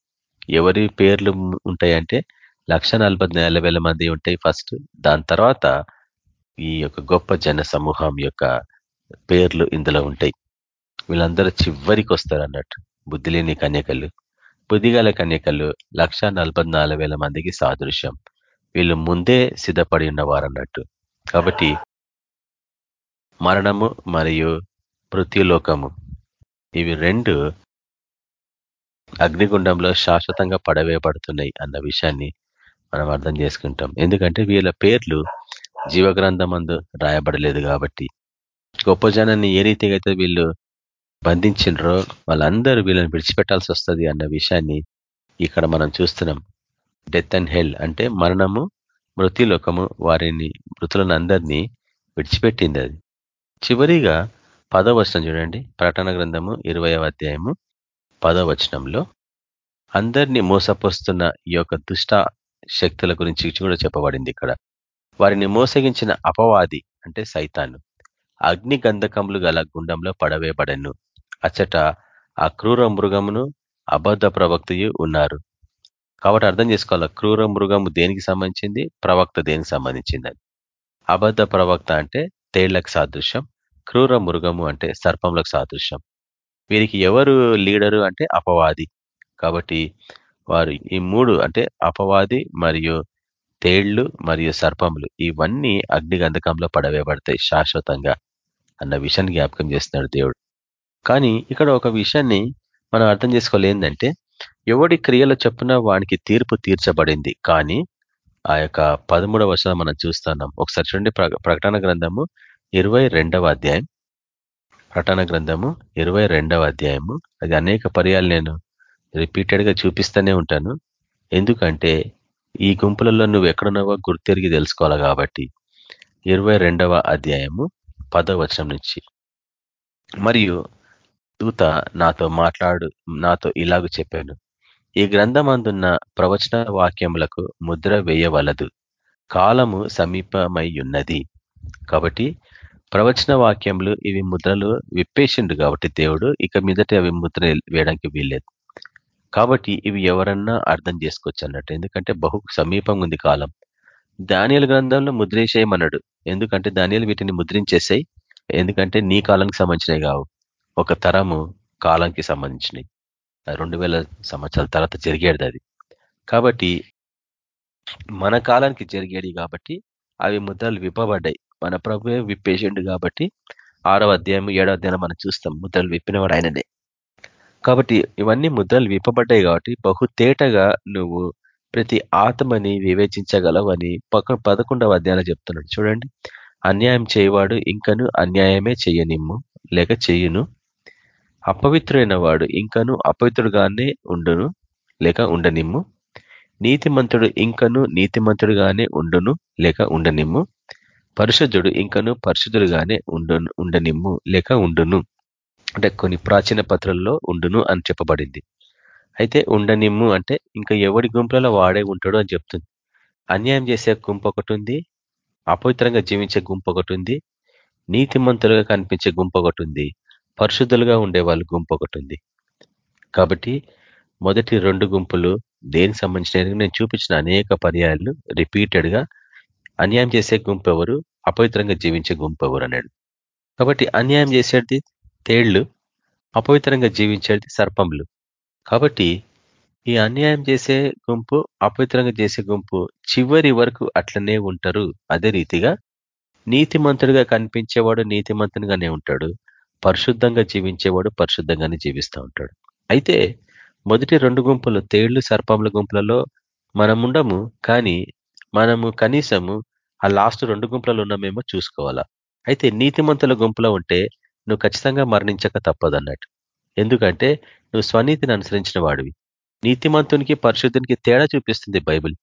ఎవరి పేర్లు ఉంటాయంటే లక్ష మంది ఉంటాయి ఫస్ట్. దాని తర్వాత ఈ యొక్క గొప్ప జన సమూహం యొక్క పేర్లు ఇందులో ఉంటాయి. వీళ్ళందరూ చివరికి వస్తారు అన్నట్టు. బుద్ధి లేని కన్యకలు. బుద్ధిగల కన్యకలు లక్ష మందికి సాదృశ్యం. వీళ్ళు ముందే సిద్ధపడి ఉన్నవారు అన్నట్టు. కాబట్టి మరణము మరియు మృత్యులోకము. ఇవి రెండు అగ్నిగుండంలో శాశ్వతంగా పడవేయబడుతున్నాయి అన్న విషయాన్ని మనం అర్థం చేసుకుంటాం. ఎందుకంటే వీళ్ళ పేర్లు జీవగ్రంథమందు రాయబడలేదు కాబట్టి. గొప్ప జనాన్ని ఏ రీతిగా అయితే వీళ్ళు బంధించినరో వాళ్ళందరూ వీళ్ళని విడిచిపెట్టాల్సి వస్తుంది అన్న విషయాన్ని ఇక్కడ మనం చూస్తున్నాం. డెత్ అండ్ హెల్ అంటే మరణము మృత్యులోకము వారిని మృతులను అందరినీ విడిచిపెట్టింది అది. చివరిగా పదవచనం చూడండి. ప్రకటన గ్రంథము ఇరవై అధ్యాయము పదవచనంలో అందరినీ మోసపోస్తున్న ఈ యొక్క దుష్ట శక్తుల గురించి కూడా చెప్పబడింది ఇక్కడ. వారిని మోసగించిన అపవాది అంటే సైతాను. అగ్ని గంధకములు గల గుండంలో పడవేయబడను. అచ్చట ఆ క్రూర మృగమును అబద్ధ ప్రవక్తయు ఉన్నారు. కాబట్టి అర్థం చేసుకోవాలి? క్రూర మృగము దేనికి సంబంధించింది? ప్రవక్త దేనికి సంబంధించింది అబద్ధ ప్రవక్త అంటే తేళ్ళకు సాదృశ్యం క్రూర మృగము అంటే సర్పంలకు సాదృశ్యం. వీరికి ఎవరు లీడరు అంటే అపవాది. కాబట్టి వారు ఈ మూడు అంటే అపవాది మరియు తేళ్ళు మరియు సర్పములు ఇవన్నీ అగ్నిగంధకంలో పడవేయబడతాయి శాశ్వతంగా అన్న విషయాన్ని జ్ఞాపకం చేస్తున్నాడు దేవుడు. కానీ ఇక్కడ ఒక విషయాన్ని మనం అర్థం చేసుకోవాలి ఏంటంటే ఎవడి క్రియల చొప్పున వానికి తీర్పు తీర్చబడింది. కానీ ఆ యొక్క పదమూడవ మనం చూస్తున్నాం. ఒకసారి చూడండి ప్రకటన గ్రంథము ఇరవై అధ్యాయం. ప్రకటన గ్రంథము ఇరవై అధ్యాయము. అది అనేక పర్యాలు నేను రిపీటెడ్గా చూపిస్తూనే ఉంటాను. ఎందుకంటే ఈ గుంపులలో నువ్వు ఎక్కడున్నావో గుర్తెరిగి తెలుసుకోవాలి కాబట్టి. ఇరవై అధ్యాయము పదవచనం నుంచి. మరియు దూత నాతో మాట్లాడు నాతో ఇలాగ చెప్పాను. ఈ గ్రంథమందున్న ప్రవచన వాక్యములకు ముద్ర వేయవలదు. కాలము సమీపమయ్యున్నది. కాబట్టి ప్రవచన వాక్యములు ఇవి ముద్రలు విప్పేసిండు కాబట్టి దేవుడు ఇక మీదట అవి ముద్ర వేయడానికి వీల్లేదు. కాబట్టి ఇవి ఎవరన్నా అర్థం చేసుకోవచ్చు అన్నట్టు ఎందుకంటే బహు సమీపం ఉంది కాలం. ధాన్యాల గ్రంథంలో ముద్రేసేయమన్నాడు. ఎందుకంటే ధాన్యాలు వీటిని ముద్రించేసాయి ఎందుకంటే నీ కాలానికి సంబంధించినవి కావు. ఒక తరము కాలానికి సంబంధించినవి. రెండు వేల సంవత్సరాల తర్వాత జరిగేది అది. కాబట్టి మన కాలానికి జరిగేది కాబట్టి అవి ముద్రలు విప్పబడ్డాయి. మన ప్రభువే విప్పేసిండు కాబట్టి ఆరవ అధ్యాయం ఏడో అధ్యాయం మనం చూస్తాం ముద్రలు విప్పినవాడు ఆయననే. కాబట్టి ఇవన్నీ ముద్రలు విప్పబడ్డాయి కాబట్టి బహుతేటగా నువ్వు ప్రతి ఆత్మని వివేచించగలవని పక్క పదకొండవ అధ్యాయంలో చెప్తున్నాడు. చూడండి. అన్యాయం చేయవాడు ఇంకను అన్యాయమే చేయనిమ్ము లేక చేయును. అపవిత్రుడైన వాడు ఇంకను అపవిత్రుడుగానే ఉండును లేక ఉండనిమ్ము. నీతిమంతుడు ఇంకను నీతిమంతుడుగానే ఉండును లేక ఉండనిమ్ము. పరిశుద్ధుడు ఇంకను పరిశుద్ధుడుగానే ఉండును ఉండనిమ్ము లేక ఉండును. అంటే కొన్ని ప్రాచీన పత్రాల్లో ఉండును అని చెప్పబడింది. అయితే ఉండనిమ్ము అంటే ఇంకా ఎవడి గుంపులలో వాడే ఉంటాడు అని చెప్తుంది. అన్యాయం చేసే గుంపు ఒకటి ఉంది అపవిత్రంగా జీవించే గుంపు ఒకటి ఉంది నీతిమంతులుగా కనిపించే గుంపు ఒకటి ఉంది. పరిశుద్ధులుగా ఉండే వాళ్ళు గుంపు ఒకటి ఉంది. కాబట్టి మొదటి రెండు గుంపులు దేనికి సంబంధించిన నేను చూపించిన అనేక పర్యాయాలు రిపీటెడ్గా అన్యాయం చేసే గుంపు ఎవరు? అపవిత్రంగా జీవించే గుంపు ఎవరు? అన్నాడు. కాబట్టి అన్యాయం చేసేది తేళ్ళు అపవిత్రంగా జీవించేది సర్పంలు కాబట్టి ఈ అన్యాయం చేసే గుంపు అపవిత్రంగా చేసే గుంపు చివరి వరకు అట్లనే ఉంటారు. అదే రీతిగా నీతిమంతుడిగా కనిపించేవాడు నీతిమంతునిగానే ఉంటాడు. పరిశుద్ధంగా జీవించేవాడు పరిశుద్ధంగానే జీవిస్తూ ఉంటాడు. అయితే మొదటి రెండు గుంపులు తేళ్ళు సర్పముల గుంపులలో మనముండము కానీ మనము కనీసము ఆ లాస్ట్ రెండు గుంపులలో ఉన్నామేమో చూసుకోవాలా. అయితే నీతిమంతుల గుంపులో ఉంటే నువ్వు ఖచ్చితంగా మరణించక తప్పదన్నట్టు. ఎందుకంటే నువ్వు స్వనీతిని అనుసరించిన వాడివి. నీతిమంతునికి పరిశుద్ధునికి తేడా చూపిస్తుంది బైబిల్.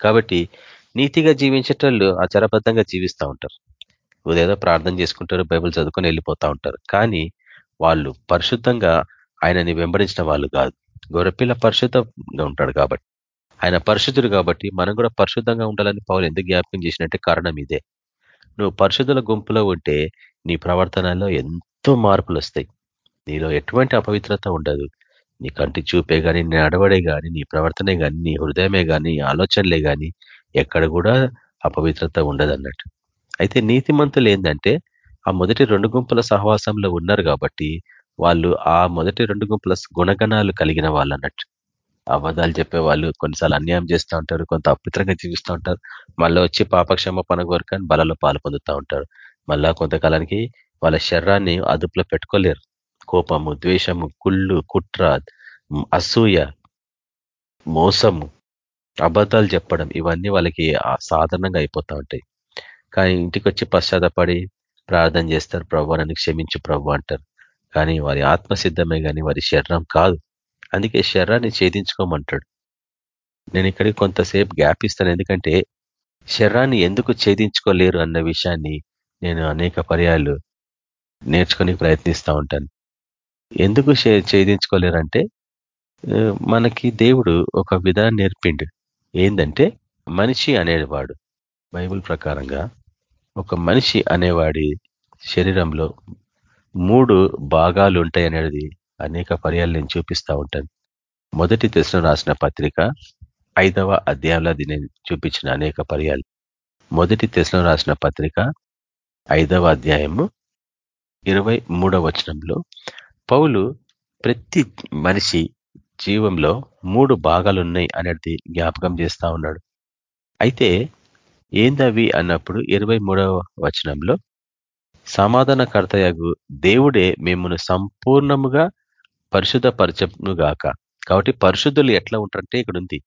కాబట్టి నీతిగా జీవించేటోళ్ళు ఆచారబద్ధంగా జీవిస్తూ ఉంటారు. ఉదయం ప్రార్థన చేసుకుంటారు బైబిల్ చదువుకొని వెళ్ళిపోతూ ఉంటారు. కానీ వాళ్ళు పరిశుద్ధంగా ఆయనని వెంబడించిన వాళ్ళు కాదు. గొర్రెపిల్ల పరిశుద్ధంగా ఉంటాడు కాబట్టి ఆయన పరిశుద్ధుడు కాబట్టి మనం కూడా పరిశుద్ధంగా ఉండాలని పౌలు ఎందుకు జ్ఞాపకం చేసినట్టే కారణం ఇదే. నువ్వు పరిశుద్ధుల గుంపులో ఉంటే నీ ప్రవర్తనలో ఎంతో మార్పులు వస్తాయి. నీలో ఎటువంటి అపవిత్రత ఉండదు. నీ కంటి చూపే కానీ నీ నడవడే కానీ నీ ప్రవర్తనే కానీ నీ హృదయమే కానీ ఆలోచనలే కానీ ఎక్కడ కూడా అపవిత్రత ఉండదు అన్నట్టు అయితే నీతిమంతులు ఏంటంటే ఆ మొదటి రెండు గుంపుల సహవాసంలో ఉన్నారు కాబట్టి వాళ్ళు ఆ మొదటి రెండు గుంపుల గుణగణాలు కలిగిన వాళ్ళు అన్నట్టు అబద్ధాలు చెప్పే వాళ్ళు కొన్నిసార్లు అన్యాయం చేస్తూ ఉంటారు కొంత అపిత్రంగా జీవిస్తూ ఉంటారు. మళ్ళీ వచ్చి పాపక్షమ పన కోరికని బలలో పాలు పొందుతూ ఉంటారు. మళ్ళా కొంతకాలానికి వాళ్ళ శరీరాన్ని అదుపులో పెట్టుకోలేరు. కోపము ద్వేషము కుళ్ళు కుట్ర అసూయ మోసము అబద్ధాలు చెప్పడం ఇవన్నీ వాళ్ళకి సాధారణంగా అయిపోతూ ఉంటాయి. కానీ ఇంటికి వచ్చి పశ్చాత్తపడి ప్రార్థన చేస్తారు ప్రభు నన్ను క్షమించు ప్రభు అంటారు. కానీ వారి ఆత్మసిద్ధమే కానీ వారి శరీరం కాదు. అందుకే శరీరాన్ని ఛేదించుకోమంటాడు. నేను ఇక్కడికి కొంతసేపు గ్యాప్ ఇస్తాను. ఎందుకంటే శరీరాన్ని ఎందుకు ఛేదించుకోలేరు అన్న విషయాన్ని నేను అనేక పర్యాలు నేర్చుకొని ప్రయత్నిస్తూ ఉంటాను. ఎందుకు ఛేదించుకోలేరంటే మనకి దేవుడు ఒక విధానం నేర్పిండు. ఏంటంటే మనిషి అనేవాడు. బైబుల్ ప్రకారంగా ఒక మనిషి అనేవాడి శరీరంలో మూడు భాగాలు ఉంటాయి అనేది అనేక పర్యాలు నేను చూపిస్తూ ఉంటాను. మొదటి దశలో రాసిన పత్రిక ఐదవ అధ్యాయంలో అది నేను చూపించిన అనేక పర్యాలు. మొదటి దశలో రాసిన పత్రిక ఐదవ అధ్యాయము ఇరవై మూడవ వచనంలో పౌలు ప్రతి మనిషి జీవంలో మూడు భాగాలున్నాయి అనేది జ్ఞాపకం చేస్తా ఉన్నాడు. అయితే ఏందవి అన్నప్పుడు ఇరవై వచనంలో సమాధానకర్తయగు దేవుడే మిమ్మల్ని సంపూర్ణముగా పరిశుద్ధపరచనుగాక కాబట్టి పరిశుద్ధులు ఎట్లా ఉంటారంటే ఇక్కడ ఉంది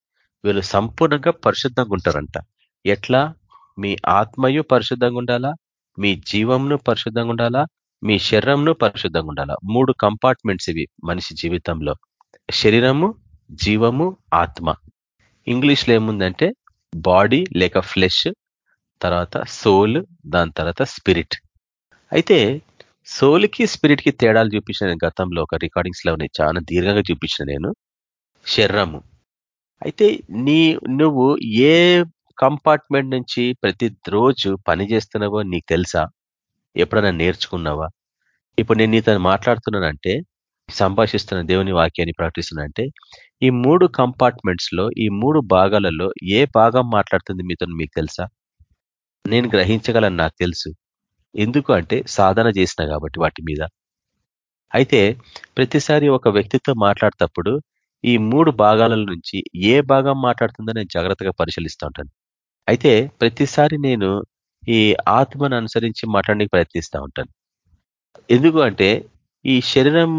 వీళ్ళు సంపూర్ణంగా పరిశుద్ధంగా ఉంటారంట ఎట్లా? మీ ఆత్మయు పరిశుద్ధంగా ఉండాలా మీ జీవంను పరిశుద్ధంగా ఉండాలా మీ శరీరంను పరిశుద్ధంగా ఉండాలా మూడు కంపార్ట్మెంట్స్ ఇవి మనిషి జీవితంలో శరీరము జీవము ఆత్మ. ఇంగ్లీష్లో ఏముందంటే బాడీ లేక ఫ్లెష్ తర్వాత సోల్ దాని తర్వాత స్పిరిట్. అయితే సోల్కి స్పిరిట్కి తేడాలు చూపించిన గతంలో ఒక రికార్డింగ్స్లో చాలా దీర్ఘంగా చూపించిన నేను శరీరము. అయితే నీ నువ్వు ఏ కంపార్ట్మెంట్ నుంచి ప్రతి రోజు పని చేస్తున్నావో నీకు తెలుసా? ఎప్పుడైనా నేర్చుకున్నావా? ఇప్పుడు నేను నీతో మాట్లాడుతున్నానంటే సంభాషిస్తున్న దేవుని వాక్యాన్ని ప్రకటిస్తున్నానంటే ఈ మూడు కంపార్ట్మెంట్స్లో ఈ మూడు భాగాలలో ఏ భాగం మాట్లాడుతుంది మీతో మీకు తెలుసా? నేను గ్రహించగలను నాకు తెలుసు. ఎందుకు అంటే సాధన చేసిన కాబట్టి వాటి మీద. అయితే ప్రతిసారి ఒక వ్యక్తితో మాట్లాడేటప్పుడు ఈ మూడు భాగాల నుంచి ఏ భాగం మాట్లాడుతుందో నేను జాగ్రత్తగా పరిశీలిస్తూ ఉంటాను. అయితే ప్రతిసారి నేను ఈ ఆత్మను అనుసరించి మాట్లాడడానికి ప్రయత్నిస్తూ ఉంటాను. ఎందుకు అంటే ఈ శరీరం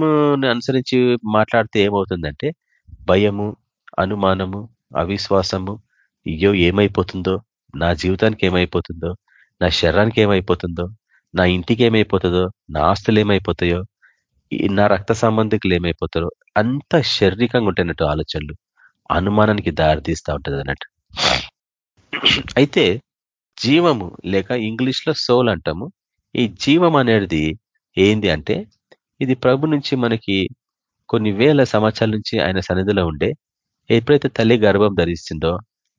అనుసరించి మాట్లాడితే ఏమవుతుందంటే భయము అనుమానము అవిశ్వాసము అయ్యో ఏమైపోతుందో నా జీవితానికి ఏమైపోతుందో నా శరీరానికి ఏమైపోతుందో నా ఇంటికి ఏమైపోతుందో నా ఆస్తులు ఏమైపోతాయో నా రక్త సంబంధికులు ఏమైపోతారో అంత శారీరకంగా ఉంటాయినట్టు ఆలోచనలు అనుమానానికి దారితీస్తూ ఉంటుంది అన్నట్టు. అయితే జీవము లేక ఇంగ్లీష్లో సోల్ అంటాము. ఈ జీవం అనేది ఏంది అంటే ఇది ప్రభు నుంచి మనకి కొన్ని వేల సంవత్సరాల నుంచి ఆయన సన్నిధిలో ఉండే ఎప్పుడైతే తల్లి గర్భం ధరిస్తుందో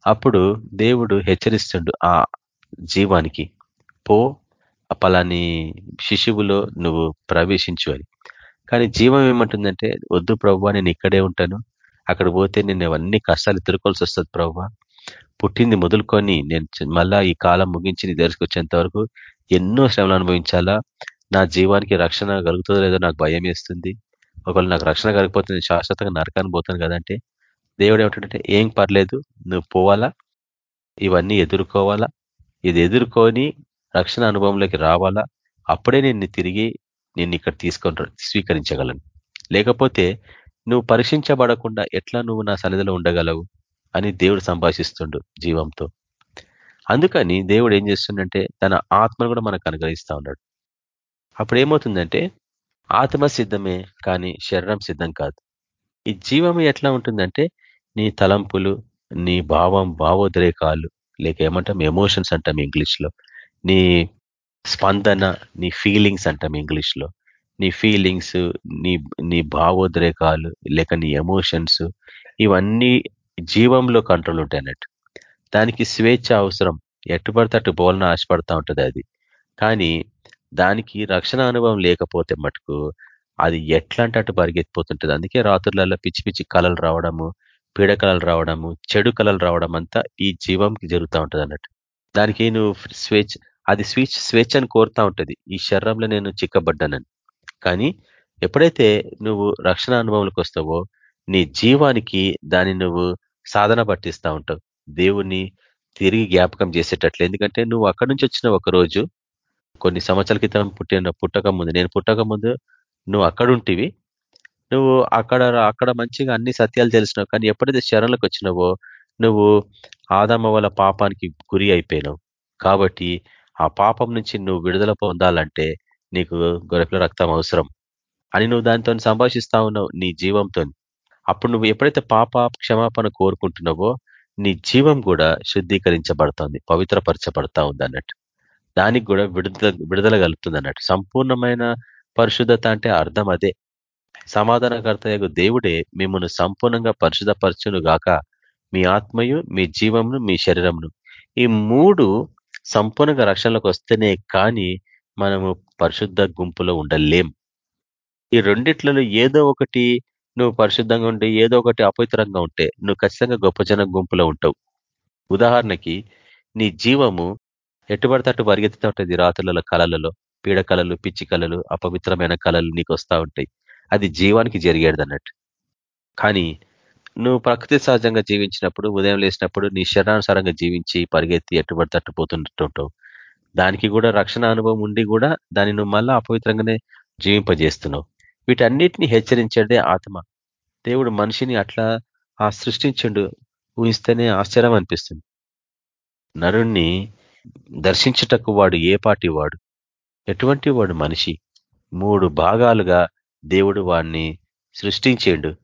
అప్పుడు దేవుడు హెచ్చరిస్తుండు ఆ జీవానికి పో పలాని శిశువులో నువ్వు ప్రవేశించు అని. కానీ జీవం ఏమంటుందంటే వద్దు ప్రభు నేను ఇక్కడే ఉంటాను. అక్కడ పోతే నేను అవన్నీ కష్టాలు ఎదుర్కోవాల్సి వస్తుంది ప్రభు. పుట్టింది మొదలుకొని నేను మళ్ళా ఈ కాలం ముగించి నీ వచ్చేంత వరకు ఎన్నో శ్రమలు అనుభవించాలా? నా జీవానికి రక్షణ కలుగుతుందో లేదో నాకు భయం వేస్తుంది. ఒకవేళ నాకు రక్షణ కలిగిపోతుంది నేను శాశ్వతంగా నరకాన్ని పోతాను కదంటే దేవుడు ఏమిటంటే ఏం పర్లేదు నువ్వు పోవాలా? ఇవన్నీ ఎదుర్కోవాలా? ఇది ఎదుర్కొని రక్షణ అనుభవంలోకి రావాలా? అప్పుడే నేను తిరిగి నేను ఇక్కడ తీసుకొని స్వీకరించగలను. లేకపోతే నువ్వు పరీక్షించబడకుండా ఎట్లా నువ్వు నా సన్నిధిలో ఉండగలవు? అని దేవుడు సంభాషిస్తుండు జీవంతో. అందుకని దేవుడు ఏం చేస్తుండంటే తన ఆత్మను కూడా మనకు అనుగ్రహిస్తూ ఉన్నాడు. అప్పుడు ఏమవుతుందంటే ఆత్మ సిద్ధమే కానీ శరీరం సిద్ధం కాదు. ఈ జీవము ఎట్లా ఉంటుందంటే నీ తలంపులు నీ భావం భావోద్రేకాలు లేక ఏమంటాం ఎమోషన్స్ అంటాం ఇంగ్లీష్లో. నీ స్పందన నీ ఫీలింగ్స్ అంటాం ఇంగ్లీష్లో. నీ ఫీలింగ్స్ నీ నీ భావోద్రేకాలు లేక నీ ఎమోషన్స్ ఇవన్నీ జీవంలో కంట్రోల్ ఉంటాయి అన్నట్టు. దానికి స్వేచ్ఛ అవసరం. ఎట్టుపడితే అటు బోలన ఆశపడతా ఉంటుంది అది. కానీ దానికి రక్షణ అనుభవం లేకపోతే మటుకు అది ఎట్లాంటి అటు పరిగెత్తిపోతుంటుంది? అందుకే రాత్రులలో పిచ్చి పిచ్చి కళలు రావడము పీడకలలు రావడము చెడు కళలు రావడం అంతా ఈ జీవంకి జరుగుతూ ఉంటుంది అన్నట్టు. దానికి నువ్వు స్వేచ్ఛ అది స్వేచ్ఛ స్వేచ్ఛను కోరుతా ఉంటుంది. ఈ శరీరంలో నేను చిక్కబడ్డానని. కానీ ఎప్పుడైతే నువ్వు రక్షణ అనుభవంలోకి వస్తావో నీ జీవానికి దాన్ని నువ్వు సాధన పట్టిస్తూ ఉంటావు. దేవుణ్ణి తిరిగి జ్ఞాపకం చేసేటట్లు. ఎందుకంటే నువ్వు అక్కడి నుంచి వచ్చిన ఒక రోజు కొన్ని సంవత్సరాల క్రితం పుట్టిన పుట్టక ముందు నేను పుట్టక ముందు నువ్వు అక్కడుంటివి. నువ్వు అక్కడ అక్కడ మంచిగా అన్ని సత్యాలు తెలిసినావు. కానీ ఎప్పుడైతే శరణలకు వచ్చినావో నువ్వు ఆదామ వల్ల పాపానికి గురి అయిపోయినావు. కాబట్టి ఆ పాపం నుంచి నువ్వు విడుదల పొందాలంటే నీకు గొరపిల రక్తం అవసరం అని నువ్వు దానితో సంభాషిస్తా ఉన్నావు నీ జీవంతో. అప్పుడు నువ్వు ఎప్పుడైతే పాప క్షమాపణ కోరుకుంటున్నావో నీ జీవం కూడా శుద్ధీకరించబడుతుంది పవిత్రపరచబడతా ఉంది అన్నట్టు. దానికి కూడా విడుదల విడుదల కలుగుతుంది అన్నట్టు సంపూర్ణమైన పరిశుద్ధత అంటే అర్థం అదే. సమాధానకర్త దేవుడే మిమ్మల్ని సంపూర్ణంగా పరిశుధపరచును గాక. మీ ఆత్మయు మీ జీవమును మీ శరీరమును. ఈ మూడు సంపూర్ణంగా రక్షణలోకి వస్తేనే కానీ మనము పరిశుద్ధ గుంపులో ఉండలేం. ఈ రెండిట్లలో ఏదో ఒకటి నువ్వు పరిశుద్ధంగా ఉంటే ఏదో ఒకటి అపవిత్రంగా ఉంటే నువ్వు ఖచ్చితంగా గొప్ప జన గుంపులో ఉంటావు. ఉదాహరణకి నీ జీవము ఎట్టుబడితే అటు పరిగెత్తుతూ ఉంటుంది రాత్రులలో కళలలో పీడ కళలు పిచ్చి కళలు అపవిత్రమైన కళలు నీకు వస్తూ ఉంటాయి. అది జీవానికి జరిగేది అన్నట్టు. కానీ నువ్వు ప్రకృతి సహజంగా జీవించినప్పుడు ఉదయం లేచినప్పుడు నీ శరణానుసారంగా జీవించి పరిగెత్తి ఎట్టుబడి తట్టుపోతుంటుంటావు దానికి కూడా రక్షణ అనుభవం ఉండి కూడా దాన్ని నువ్వు మళ్ళా అపవిత్రంగానే జీవింపజేస్తున్నావు. వీటన్నిటిని హెచ్చరించేదే ఆత్మ. దేవుడు మనిషిని అట్లా ఆ సృష్టించండు. ఊహిస్తేనే ఆశ్చర్యం అనిపిస్తుంది. నరుణ్ణి దర్శించుటకు వాడు ఏ పాటి వాడు? ఎటువంటి వాడు మనిషి? మూడు భాగాలుగా దేవుడు వాణ్ణి సృష్టించేడు.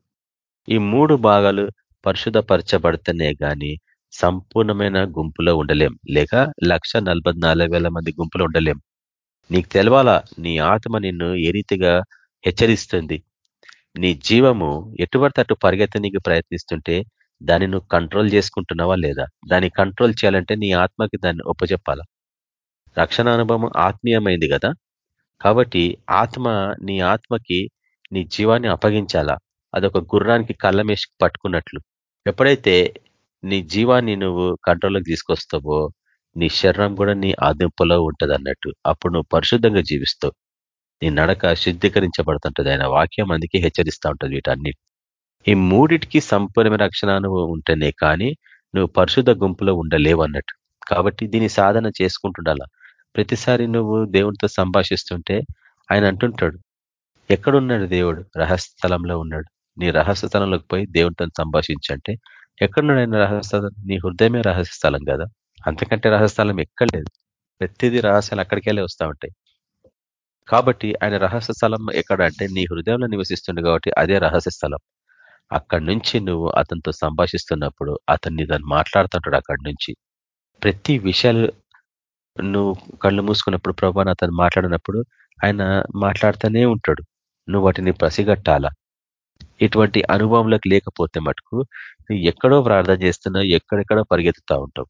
ఈ మూడు భాగాలు పరిశుధపరచబడితేనే కానీ సంపూర్ణమైన గుంపులో ఉండలేం. లేక లక్ష మంది గుంపులో ఉండలేం. నీకు తెలవాలా? నీ ఆత్మ నిన్ను ఏ రీతిగా హెచ్చరిస్తుంది? నీ జీవము ఎటువంటి అటు పరిగెత్తనీకి ప్రయత్నిస్తుంటే దాన్ని నువ్వు కంట్రోల్ చేసుకుంటున్నావా లేదా? దాన్ని కంట్రోల్ చేయాలంటే నీ ఆత్మకి దాన్ని ఒప్పచెప్పాలా? రక్షణ అనుభవం ఆత్మీయమైంది కదా? కాబట్టి ఆత్మ నీ ఆత్మకి నీ జీవాన్ని అప్పగించాలా? అదొక గుర్రానికి కళ్ళమేసి పట్టుకున్నట్లు. ఎప్పుడైతే నీ జీవాన్ని నువ్వు కంట్రోల్లోకి తీసుకొస్తావో నీ శరీరం కూడా నీ ఆదింపులో ఉంటుంది అన్నట్టు అప్పుడు నువ్వు పరిశుద్ధంగా జీవిస్తావు. నీ నడక శుద్ధీకరించబడుతుంటది. ఆయన వాక్యం అందుకే హెచ్చరిస్తూ ఉంటుంది వీటన్నిటి ఈ మూడిటికి సంపూర్ణమైన రక్షణ అనుభవం ఉంటేనే కానీ నువ్వు పరిశుద్ధ గుంపులో ఉండలేవు అన్నట్టు. కాబట్టి దీని సాధన చేసుకుంటుండాల. ప్రతిసారి నువ్వు దేవుడితో సంభాషిస్తుంటే ఆయన అంటుంటాడు ఎక్కడున్నాడు దేవుడు? రహస్య స్థలంలో ఉన్నాడు. నీ రహస్య స్థలంలోకి పోయి దేవుడితో సంభాషించంటే ఎక్కడున్నాడు ఆయన రహస్య నీ హృదయమే రహస్య స్థలం కదా. అంతకంటే రహస్య స్థలం ఎక్కడ లేదు. ప్రతిదీ రహస్యాలు అక్కడికెళ్ళే వస్తూ ఉంటాయి. కాబట్టి ఆయన రహస్య స్థలం ఎక్కడ అంటే నీ హృదయంలో నివసిస్తుంది కాబట్టి అదే రహస్య స్థలం అక్కడి నుంచి నువ్వు అతనితో సంభాషిస్తున్నప్పుడు అతన్ని దాన్ని మాట్లాడుతుంటాడు అక్కడి నుంచి. ప్రతి విషయాలు నువ్వు కళ్ళు మూసుకున్నప్పుడు ప్రభాని అతను మాట్లాడినప్పుడు ఆయన మాట్లాడుతూనే ఉంటాడు. నువ్వు వాటిని పసిగట్టాలా? ఇటువంటి అనుభవంలోకి లేకపోతే మటుకు నువ్వు ఎక్కడో ప్రార్థన చేస్తున్నావు ఎక్కడెక్కడో పరిగెత్తుతూ ఉంటావు.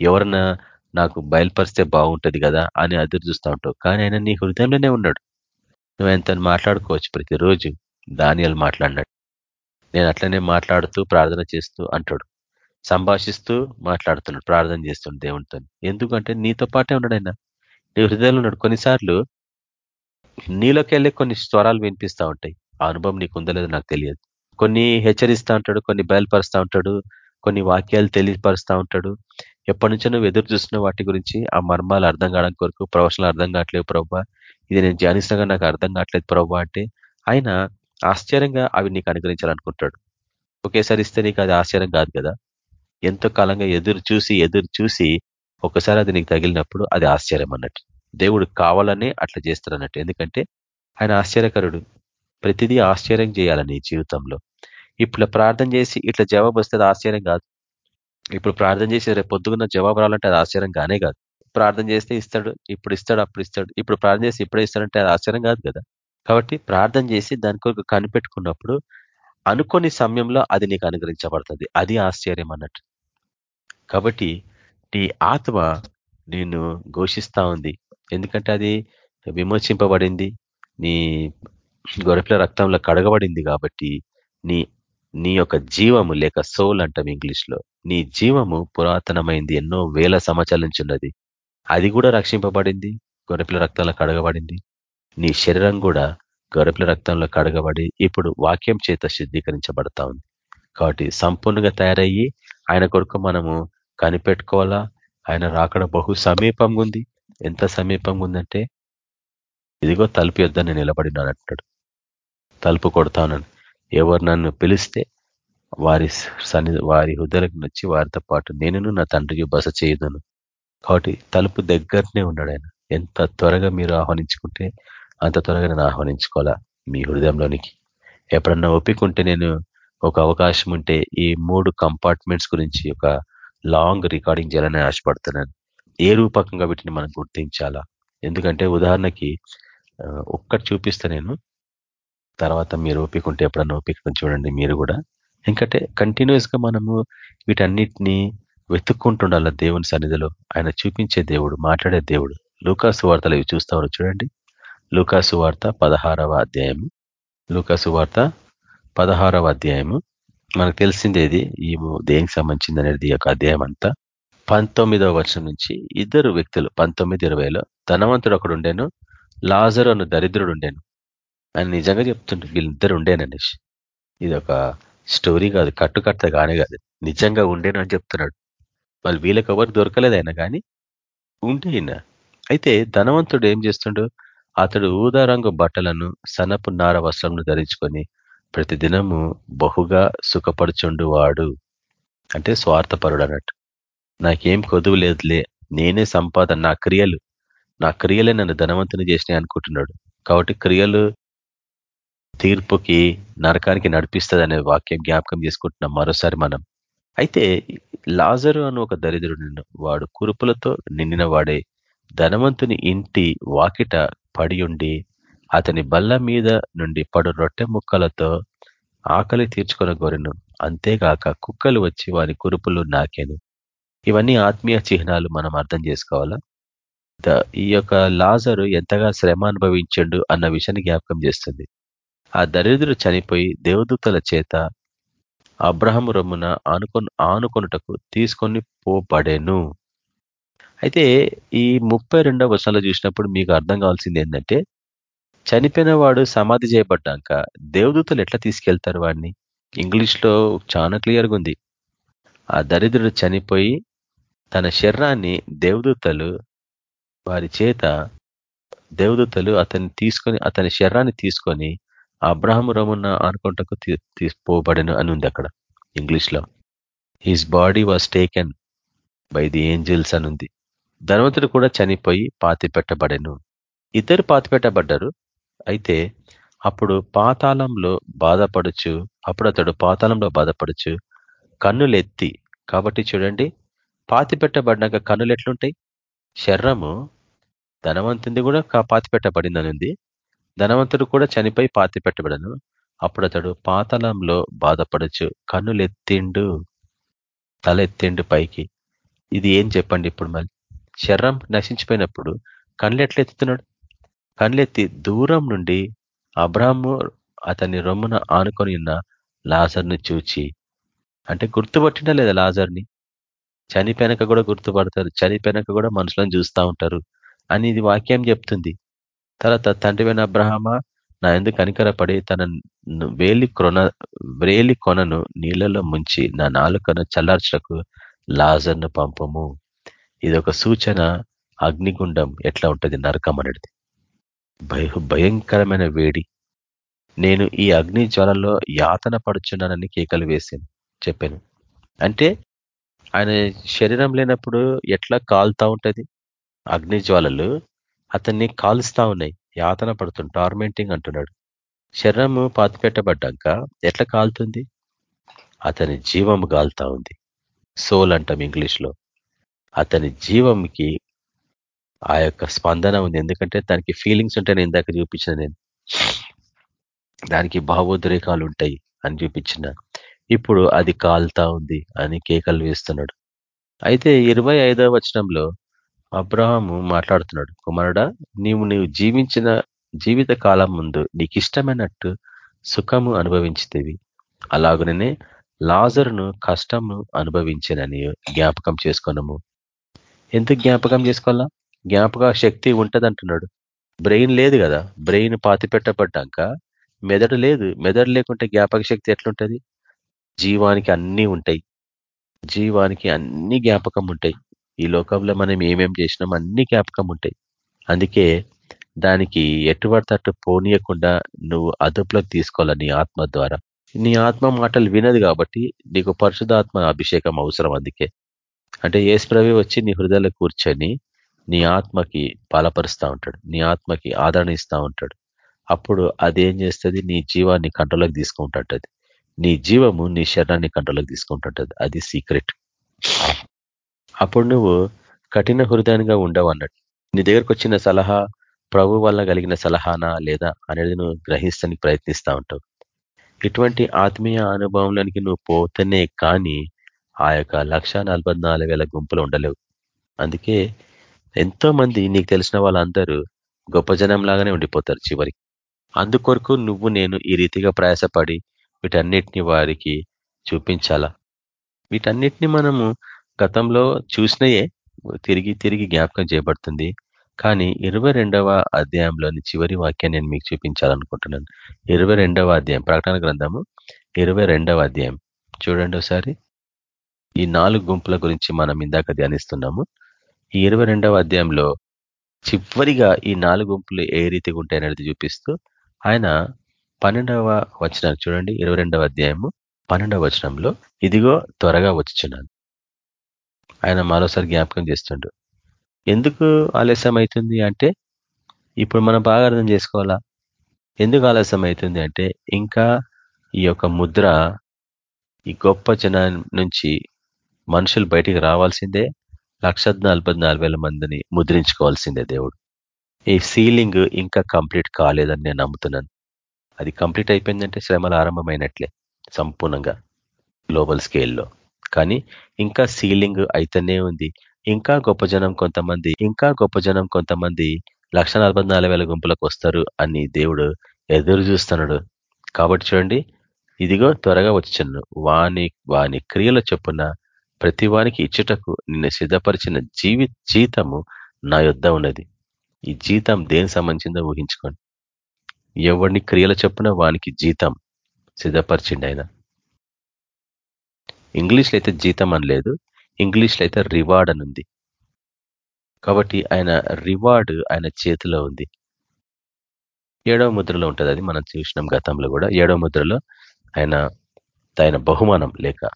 ఎవరన్నా నాకు బయలుపరిస్తే బాగుంటుంది కదా అని అదురు చూస్తూ ఉంటావు. కానీ ఆయన నీ హృదయంలోనే ఉన్నాడు. నువ్వు ఎంత మాట్లాడుకోవచ్చు ప్రతిరోజు. దానియాలు మాట్లాడినట్టు. నేను అట్లనే మాట్లాడుతూ ప్రార్థన చేస్తూ అంటాడు. సంభాషిస్తూ మాట్లాడుతున్నాడు ప్రార్థన చేస్తున్నాడు దేవునితో. ఎందుకంటే నీతో పాటే ఉన్నాడు ఆయన. నీ హృదయంలో ఉన్నాడు. కొన్నిసార్లు నీలోకి వెళ్ళే కొన్ని స్వరాలు వినిపిస్తూ ఉంటాయి. ఆ అనుభవం నీకు ఉందలేదు నాకు తెలియదు. కొన్ని హెచ్చరిస్తూ ఉంటాడు కొన్ని బయలుపరుస్తూ ఉంటాడు కొన్ని వాక్యాలు తెలియపరుస్తూ ఉంటాడు. ఎప్పటి నుంచో నువ్వు ఎదురు చూస్తున్న వాటి గురించి ఆ మర్మాలు అర్థం కావడం కొరకు ప్రవచనాలు అర్థం కావట్లేదు ప్రభావ ఇది నేను ధ్యానిస్తాగా నాకు అర్థం కావట్లేదు ప్రభావ అంటే ఆయన ఆశ్చర్యంగా అవి నీకు అనుగ్రహించాలనుకుంటాడు ఒకేసారి ఇస్తే నీకు అది ఆశ్చర్యం కాదు కదా. ఎంతో కాలంగా ఎదురు చూసి ఎదురు చూసి ఒకసారి అది నీకు తగిలినప్పుడు అది ఆశ్చర్యం అన్నట్టు. దేవుడు కావాలనే అట్లా చేస్తారు అన్నట్టు ఎందుకంటే ఆయన ఆశ్చర్యకరుడు. ప్రతిదీ ఆశ్చర్యం చేయాలని నీ జీవితంలో. ఇప్పుడు ప్రార్థన చేసి ఇట్లా జవాబు వస్తే ఆశ్చర్యం కాదు. ఇప్పుడు ప్రార్థన చేసి రేపు పొద్దుగున్న జవాబు రావాలంటే అది ఆశ్చర్యం కానే కాదు. ప్రార్థన చేస్తే ఇస్తాడు ఇప్పుడు ఇస్తాడు అప్పుడు ఇస్తాడు. ఇప్పుడు ప్రార్థన చేసి ఇప్పుడే ఇస్తాడంటే అది ఆశ్చర్యం కాదు కదా. కాబట్టి ప్రార్థన చేసి దాని కొరకు కనిపెట్టుకున్నప్పుడు అనుకోని సమయంలో అది నీకు అనుగ్రహించబడుతుంది. అది ఆశ్చర్యం అన్నట్టు. కాబట్టి నీ ఆత్మ నేను ఘోషిస్తా ఉంది. ఎందుకంటే అది విమోచింపబడింది. నీ గొరపిల రక్తంలో కడగబడింది కాబట్టి నీ నీ యొక్క జీవము లేక సోల్ అంటాం ఇంగ్లీష్లో. నీ జీవము పురాతనమైంది. ఎన్నో వేల సంవత్సరాల నుంచి ఉన్నది. అది కూడా రక్షింపబడింది. గొరపిల రక్తంలో కడగబడింది. నీ శరీరం కూడా గొరపిల రక్తంలో కడగబడి ఇప్పుడు వాక్యం చేత శుద్ధీకరించబడతా ఉంది. కాబట్టి సంపూర్ణంగా తయారయ్యి ఆయన కొరకు మనము కనిపెట్టుకోవాలా? ఆయన రాకడ బహు సమీపంగా ఉంది. ఎంత సమీపంగా ఉందంటే ఇదిగో తలుపు యొద్ద నేను నిలబడినాను అంటాడు. తలుపు కొడతానని ఎవరు నన్ను పిలిస్తే వారి సన్ని వారి హృదయలకు నచ్చి వారితో పాటు నేను నా తండ్రికి బస చేయదును. కాబట్టి తలుపు దగ్గరనే ఉన్నాడు ఆయన. ఎంత త్వరగా మీరు ఆహ్వానించుకుంటే అంత త్వరగా నేను ఆహ్వానించుకోవాలా మీ హృదయంలోనికి? ఎప్పుడన్నా ఒప్పుకుంటే నేను ఒక అవకాశం ఉంటే ఈ మూడు కంపార్ట్మెంట్స్ గురించి ఒక లాంగ్ రికార్డింగ్ చేయాలని ఆశపడుతున్నాను. ఏ రూపకంగా వీటిని మనం గుర్తించాలా? ఎందుకంటే ఉదాహరణకి ఒక్కటి చూపిస్తా నేను. తర్వాత మీరు ఒప్పుకుంటే ఎప్పుడన్నా ఓపిక చూడండి మీరు కూడా. ఎందుకంటే కంటిన్యూస్గా మనము వీటన్నిటిని వెతుక్కుంటుండాల దేవుని సన్నిధిలో. ఆయన చూపించే దేవుడు మాట్లాడే దేవుడు. లూకాసు వార్తలు ఇవి చూస్తారు చూడండి. లూకాసు వార్త పదహారవ అధ్యాయము. లూకాసు వార్త పదహారవ అధ్యాయము. మనకు తెలిసిందేది ఈ దేనికి సంబంధించింది అనేది యొక్క అధ్యాయం అంతా పంతొమ్మిదవ వర్షం నుంచి ఇద్దరు వ్యక్తులు పంతొమ్మిది ఇరవైలో ధనవంతుడు ఒకడు ఉండేను లాజరు అను దరిద్రుడు ఉండేను. అని నిజంగా చెప్తుంటే వీళ్ళిద్దరు ఉండేననేసి ఇది ఒక స్టోరీ కాదు కట్టుకట్ట కానే కాదు. నిజంగా ఉండేను అని చెప్తున్నాడు. వాళ్ళు వీళ్ళకి ఎవరు దొరకలేదు ఆయన కానీ ఉండే అయితే ధనవంతుడు ఏం చేస్తుండో? అతడు ఊదా రంగు బట్టలను సనపు నార వస్త్రంను ధరించుకొని ప్రతిదినము బహుగా సుఖపడుచుండు వాడు అంటే స్వార్థపరుడు అన్నట్టు. నాకేం కొదువు లేదులే నేనే సంపాదన నా క్రియలు నా క్రియలే నన్ను ధనవంతుని చేసినాయి అనుకుంటున్నాడు. కాబట్టి క్రియలు తీర్పుకి నరకానికి నడిపిస్తుంది అనే వాక్యం జ్ఞాపకం చేసుకుంటున్నాం మరోసారి మనం. అయితే లాజరు అని ఒక దరిద్రుడు వాడు కురుపులతో నిండిన వాడే. ధనవంతుని ఇంటి వాకిట పడియుండి అతని బల్ల మీద నుండి పడు రొట్టె ముక్కలతో ఆకలి తీర్చుకున్న గొరెను అంతేగాక కుక్కలు వచ్చి వారి కురుపులు నాకేను. ఇవన్నీ ఆత్మీయ చిహ్నాలు మనం అర్థం చేసుకోవాలా? ఈ యొక్క లాజరు ఎంతగా శ్రమ అనుభవించండు అన్న విషయాన్ని జ్ఞాపకం చేస్తుంది. ఆ దరిద్రుడు చనిపోయి దేవదూతల చేత అబ్రహం రొమ్మున ఆనుకొని ఆనుకొనుటకు తీసుకొని పోబడేను. అయితే ఈ ముప్పై రెండవ వర్షంలో చూసినప్పుడు మీకు అర్థం కావాల్సింది ఏంటంటే చనిపోయిన వాడు సమాధి చేయబడ్డాక దేవదూతలు ఎట్లా తీసుకెళ్తారు వాడిని? ఇంగ్లీష్లో చాలా క్లియర్గా ఉంది. ఆ దరిద్రుడు చనిపోయి తన శరీరాన్ని దేవదూతలు వారి చేత దేవదూతలు అతన్ని తీసుకొని అతని శరీరాన్ని తీసుకొని అబ్రహం రమున్న అనుకుంటకు తీసుకోబడను అని ఉంది అక్కడ ఇంగ్లీష్లో. His body was taken by the angels అని ఉంది. ధనవంతుడు కూడా చనిపోయి పాతి పెట్టబడెను ఇద్దరు పాతి పెట్టబడ్డారు అయితే అప్పుడు పాతాళంలో బాధపడుచు అప్పుడు అతడు పాతాళంలో బాధపడుచు కన్నులెత్తి కాబట్టి చూడండి పాతి పెట్టబడినాక కన్నులు ఎట్లుంటాయి శర్రము ధనవంతుడి కూడా పాతి పెట్టబడిందనింది ధనవంతుడు కూడా చనిపోయి పాతి పెట్టబడను అప్పుడు అతడు పాతలంలో బాధపడచ్చు కన్నులెత్తిండు తల ఎత్తిండు పైకి. ఇది ఏం చెప్పండి ఇప్పుడు మళ్ళీ శర్రం నశించిపోయినప్పుడు కళ్ళు ఎట్లెత్తుతున్నాడు కళ్ళెత్తి దూరం నుండి అబ్రాహ్ము అతని రొమ్మున ఆనుకొని ఉన్న లాజర్ను చూచి అంటే గుర్తుపట్టినా లేదా లాజర్ని? చనిపోయినాక కూడా గుర్తుపడతారు చనిపోయినాక కూడా మనుషులను చూస్తూ ఉంటారు అని ఇది వాక్యం చెప్తుంది. తర్వాత తండ్రివైన అబ్రహమ నా ఎందుకు కనికరపడి తన వేలి కొన వేలి కొనను నీళ్ళలో ముంచి నా నాలుకను చల్లార్చకు లాజర్ను పంపము. ఇది ఒక సూచన. అగ్నిగుండం ఎట్లా ఉంటుంది? నరకం అనేది. భయ భయంకరమైన వేడి. నేను ఈ అగ్ని జ్వాలలో యాతన పడుచున్నానని కేకలు వేసాను చెప్పాను. అంటే ఆయన శరీరం లేనప్పుడు ఎట్లా కాలుతా ఉంటుంది? అగ్ని జ్వాలలు అతన్ని కాలుస్తా ఉన్నాయి. యాతన పడుతుంది టార్మెంటింగ్ అంటున్నాడు. శరీరము పాతిపెట్టబడ్డాక ఎట్లా కాలుతుంది? అతని జీవము కాలుతా ఉంది. సోల్ అంటాం ఇంగ్లీష్లో. అతని జీవంకి ఆ యొక్క స్పందన ఉంది. ఎందుకంటే దానికి ఫీలింగ్స్ ఉంటాయని ఇందాక చూపించిన నేను. దానికి భావోద్రేకాలు ఉంటాయి అని చూపించిన. ఇప్పుడు అది కాలుతా ఉంది అని కేకలు వేస్తున్నాడు. అయితే ఇరవై ఐదవ వచనంలో అబ్రహాము మాట్లాడుతున్నాడు. కుమారుడా నీవు నీవు జీవించిన జీవిత కాలం ముందు నీకు ఇష్టమైనట్టు సుఖము అనుభవించితేవి. అలాగనే లాజరును కష్టము అనుభవించినని జ్ఞాపకం చేసుకున్నాము ఎందుకు జ్ఞాపకం చేసుకోవాలా? జ్ఞాపక శక్తి ఉంటుంది అంటున్నాడు బ్రెయిన్ లేదు కదా. బ్రెయిన్ పాతి పెట్టబడ్డాక మెదడు లేదు. మెదడు లేకుంటే జ్ఞాపక శక్తి ఎట్లుంటుంది? జీవానికి అన్నీ ఉంటాయి. జీవానికి అన్ని జ్ఞాపకం ఉంటాయి. ఈ లోకంలో మనం ఏమేం చేసినాం అన్ని జ్ఞాపకం ఉంటాయి. అందుకే దానికి ఎటువడతట్టు పోనీయకుండా నువ్వు అదుపులోకి తీసుకోవాలి నీ ఆత్మ ద్వారా. నీ ఆత్మ మాటలు వినదు కాబట్టి నీకు పరిశుధాత్మ అభిషేకం అవసరం అందుకే. అంటే ఏసుప్రవి వచ్చి నీ హృదయలో కూర్చొని నీ ఆత్మకి బలపరుస్తూ ఉంటాడు. నీ ఆత్మకి ఆదరణ ఇస్తూ ఉంటాడు. అప్పుడు అదేం చేస్తుంది? నీ జీవాన్ని కంట్రోల్లోకి తీసుకుంటుంటది. నీ జీవము నీ శరీరాన్ని కంట్రోల్లోకి తీసుకుంటుంటది. అది సీక్రెట్. అప్పుడు నువ్వు కఠిన హృదయంగా ఉండవు అన్నట్టు. నీ దగ్గరకు వచ్చిన సలహా ప్రభు వల్ల కలిగిన సలహానా లేదా అనేది నువ్వు గ్రహిస్తానికి ప్రయత్నిస్తూ ఉంటావు. ఇటువంటి ఆత్మీయ అనుభవంలోనికి నువ్వు పోతేనే కానీ ఆ యొక్క లక్ష గుంపులు ఉండలేవు. అందుకే ఎంతో మంది నీకు తెలిసిన వాళ్ళందరూ గొప్ప జనం లాగానే ఉండిపోతారు చివరికి. అందుకొరకు నువ్వు నేను ఈ రీతిగా ప్రయాసపడి వీటన్నిటిని వారికి చూపించాలా? వీటన్నిటిని మనము గతంలో చూసినయే తిరిగి తిరిగి జ్ఞాపకం చేయబడుతుంది. కానీ ఇరవై రెండవ అధ్యాయంలోని చివరి వాక్యాన్ని నేను మీకు చూపించాలనుకుంటున్నాను. ఇరవై రెండవ అధ్యాయం ప్రకటన గ్రంథము ఇరవై రెండవ అధ్యాయం. చూడండి ఒకసారి. ఈ నాలుగు గుంపుల గురించి మనం ఇందాక ధ్యానిస్తున్నాము. ఈ ఇరవై రెండవ అధ్యాయంలో చివరిగా ఈ నాలుగు గుంపులు ఏ రీతిగా ఉంటాయనేది చూపిస్తూ ఆయన పన్నెండవ వచనాన్ని చూడండి. ఇరవై రెండవ అధ్యాయము పన్నెండవ వచనంలో ఇదిగో త్వరగా వచ్చిచున్నాను. ఆయన మరోసారి జ్ఞాపకం చేస్తుండు. ఎందుకు ఆలస్యం అవుతుంది అంటే ఇప్పుడు మనం బాగా అర్థం చేసుకోవాలా? ఎందుకు ఆలస్యం అవుతుంది అంటే ఇంకా ఈ యొక్క ముద్ర ఈ గొప్ప జనం నుంచి మనుషులు బయటికి రావాల్సిందే. లక్ష వేల మందిని ముద్రించుకోవాల్సిందే దేవుడు. ఈ సీలింగ్ ఇంకా కంప్లీట్ కాలేదని నేను నమ్ముతున్నాను. అది కంప్లీట్ అయిపోయిందంటే శ్రమలు ఆరంభమైనట్లే సంపూర్ణంగా గ్లోబల్ స్కేల్లో. కానీ ఇంకా సీలింగ్ అయితేనే ఉంది. ఇంకా గొప్ప జనం కొంతమంది ఇంకా గొప్ప జనం కొంతమంది లక్ష వేల గుంపులకు వస్తారు అని దేవుడు ఎదురు చూస్తున్నాడు. కాబట్టి చూడండి ఇదిగో త్వరగా వచ్చాను. వాని వాని క్రియల చొప్పున ప్రతి వానికి ఇచ్చుటకు నిన్ను సిద్ధపరిచిన జీవి జీతము నా యొద్ద ఉన్నది. ఈ జీతం దేనికి సంబంధించిందో ఊహించుకోండి. ఎవరిని క్రియల చొప్పున వానికి జీతం సిద్ధపరిచిండి ఆయన ఇంగ్లీష్లో అయితే జీతం అని లేదు ఇంగ్లీష్లో అయితే రివార్డ్ అని ఉంది. కాబట్టి ఆయన రివార్డ్ ఆయన చేతిలో ఉంది. ఏడవ ముద్రలో ఉంటుంది అది మనం చూసినాం గతంలో కూడా. ఏడవ ముద్రలో ఆయన ఆయన బహుమానం లేక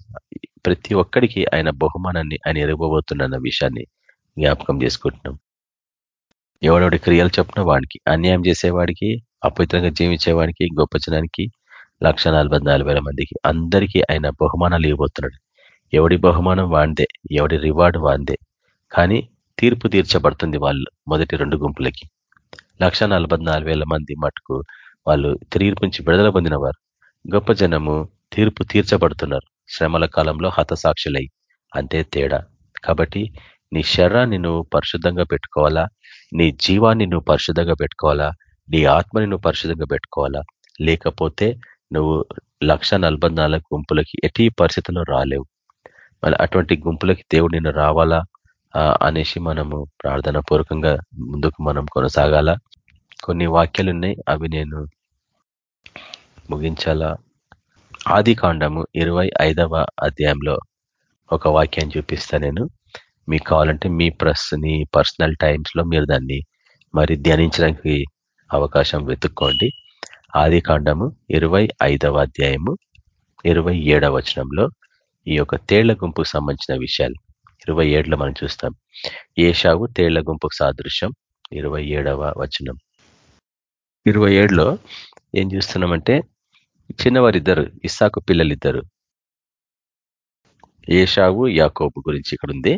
ప్రతి ఒక్కడికి ఆయన బహుమానాన్ని ఆయన ఎరగబోతున్న విషయాన్ని జ్ఞాపకం చేసుకుంటున్నాం. ఎవడెవడి క్రియలు చెప్పిన వాడికి అన్యాయం చేసేవాడికి అపవిత్రంగా జీవించేవాడికి గొప్ప జనానికి లక్ష మందికి అందరికీ ఆయన బహుమానాలు ఇవ్వబోతున్నాడు. ఎవడి బహుమానం వాందే ఎవడి రివార్డ్ వాందే కానీ తీర్పు తీర్చబడుతుంది వాళ్ళు మొదటి రెండు గుంపులకి. లక్ష మంది మటుకు వాళ్ళు తీర్పు నుంచి విడుదల పొందినవారు. గొప్ప జనము తీర్పు తీర్చబడుతున్నారు. శ్రమల కాలంలో హతసాక్షులై అంతే తేడా. కాబట్టి నీ శరీరాన్ని నువ్వు పరిశుద్ధంగా పెట్టుకోవాలా? నీ జీవాన్ని నువ్వు పరిశుద్ధంగా పెట్టుకోవాలా? నీ ఆత్మని నువ్వు పరిశుద్ధంగా పెట్టుకోవాలా? లేకపోతే నువ్వు లక్ష గుంపులకి ఎట్టి పరిస్థితుల్లో రాలేవు. మళ్ళీ అటువంటి గుంపులకి దేవుడు నిన్ను రావాలా? అనేసి మనము ప్రార్థన పూర్వకంగా ముందుకు మనం కొనసాగాల? కొన్ని వాక్యాలు ఉన్నాయి అవి నేను ముగించాలా? ఆది కాండము ఇరవై ఐదవ అధ్యాయంలో ఒక వాక్యాన్ని చూపిస్తా నేను. మీకు కావాలంటే మీ ప్రస్ పర్సనల్ టైమ్స్లో మీరు దాన్ని మరి ధ్యానించడానికి అవకాశం వెతుక్కోండి. ఆది కాండము ఇరవై ఐదవ అధ్యాయము ఇరవై ఏడవ వచనంలో ఈ యొక్క తేళ్ళ గుంపుకు సంబంధించిన విషయాలు ఇరవై ఏడులో మనం చూస్తాం. ఏషావు తేళ్ళ గుంపుకు సాదృశ్యం ఇరవై ఏడవ వచనం. ఇరవై ఏడులో ఏం చూస్తున్నామంటే చిన్నవారిద్దరు ఇస్సాకు పిల్లలిద్దరు. ఏషావు యాకోబు గురించి ఇక్కడ ఉంది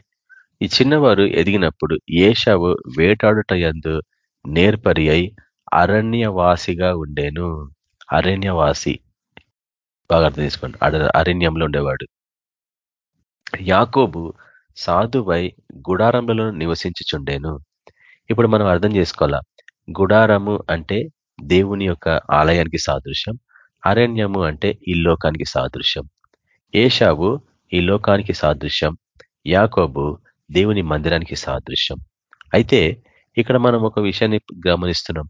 ఈ చిన్నవారు ఎదిగినప్పుడు ఏషావు వేటాడుటయందు నేర్పరి అయి అరణ్యవాసిగా ఉండేను. అరణ్యవాసి. బాగా అర్థం చేసుకోండి. అరణ్యంలో ఉండేవాడు. యాకోబు సాధువై గుడారంలో నివసించుచుండేను. ఇప్పుడు మనం అర్థం చేసుకోవాలా? గుడారము అంటే దేవుని యొక్క ఆలయానికి సాదృశ్యం. అరణ్యము అంటే ఈ లోకానికి సాదృశ్యం. ఏషావు ఈ లోకానికి సాదృశ్యం. యాకోబు దేవుని మందిరానికి సాదృశ్యం. అయితే ఇక్కడ మనం ఒక విషయాన్ని గమనిస్తున్నాం.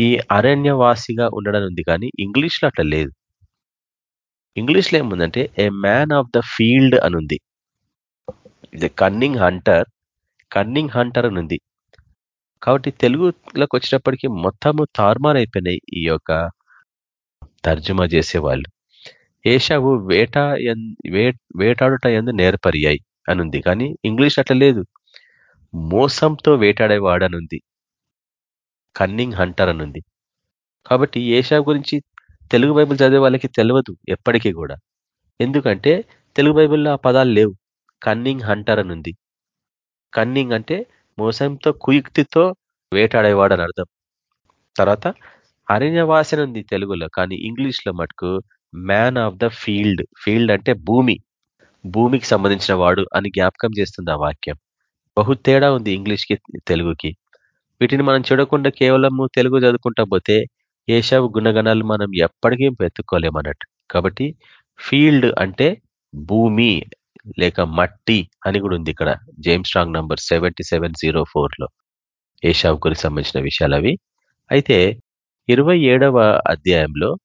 ఈ అరణ్యవాసిగా ఉండడం ఉంది కానీ ఇంగ్లీష్లో అట్లా లేదు. ఇంగ్లీష్లో ఏముందంటే a man of the field అనుంది ఇది కన్నింగ్ హంటర్ కన్నింగ్ హంటర్ అని ఉంది. కాబట్టి తెలుగులోకి వచ్చినప్పటికీ మొత్తము తారుమారైపోయినాయి ఈ యొక్క తర్జుమా చేసేవాళ్ళు. ఏషావు వేట వేటాడుట ఎందు నేర్పరియాయి అనుంది. కానీ ఇంగ్లీష్ అట్లా లేదు. మోసంతో వేటాడేవాడనుంది. కన్నింగ్ హంటర్ అనుంది. కాబట్టి ఏషా గురించి తెలుగు బైబిల్ చదివే వాళ్ళకి తెలియదు ఎప్పటికీ కూడా. ఎందుకంటే తెలుగు బైబిల్లో ఆ పదాలు లేవు. కన్నింగ్ హంటర్ అనుంది. కన్నింగ్ అంటే మోసంతో కుయుక్తితో వేటాడేవాడు అని అర్థం తర్వాత అరణ్యవాసన ఉంది తెలుగులో కానీ ఇంగ్లీష్లో మటుకు man of the field. Field అంటే భూమి. భూమికి సంబంధించిన వాడు అని జ్ఞాపకం చేస్తుంది ఆ వాక్యం. బహు తేడా ఉంది ఇంగ్లీష్కి తెలుగుకి. వీటిని మనం చూడకుండా కేవలము తెలుగు చదువుకుంటా పోతే ఏషావు గుణగణాలు మనం ఎప్పటికీ వెతుక్కోలేమన్నట్టు కాబట్టి ఫీల్డ్ అంటే భూమి లేక మట్టి అని కూడా ఉంది ఇక్కడ. James Strong number seventy seven zero ఫోర్లో. ఏషావు గురికి సంబంధించిన విషయాలు అవి అయితే ఇరవై ఏడవ అధ్యాయంలో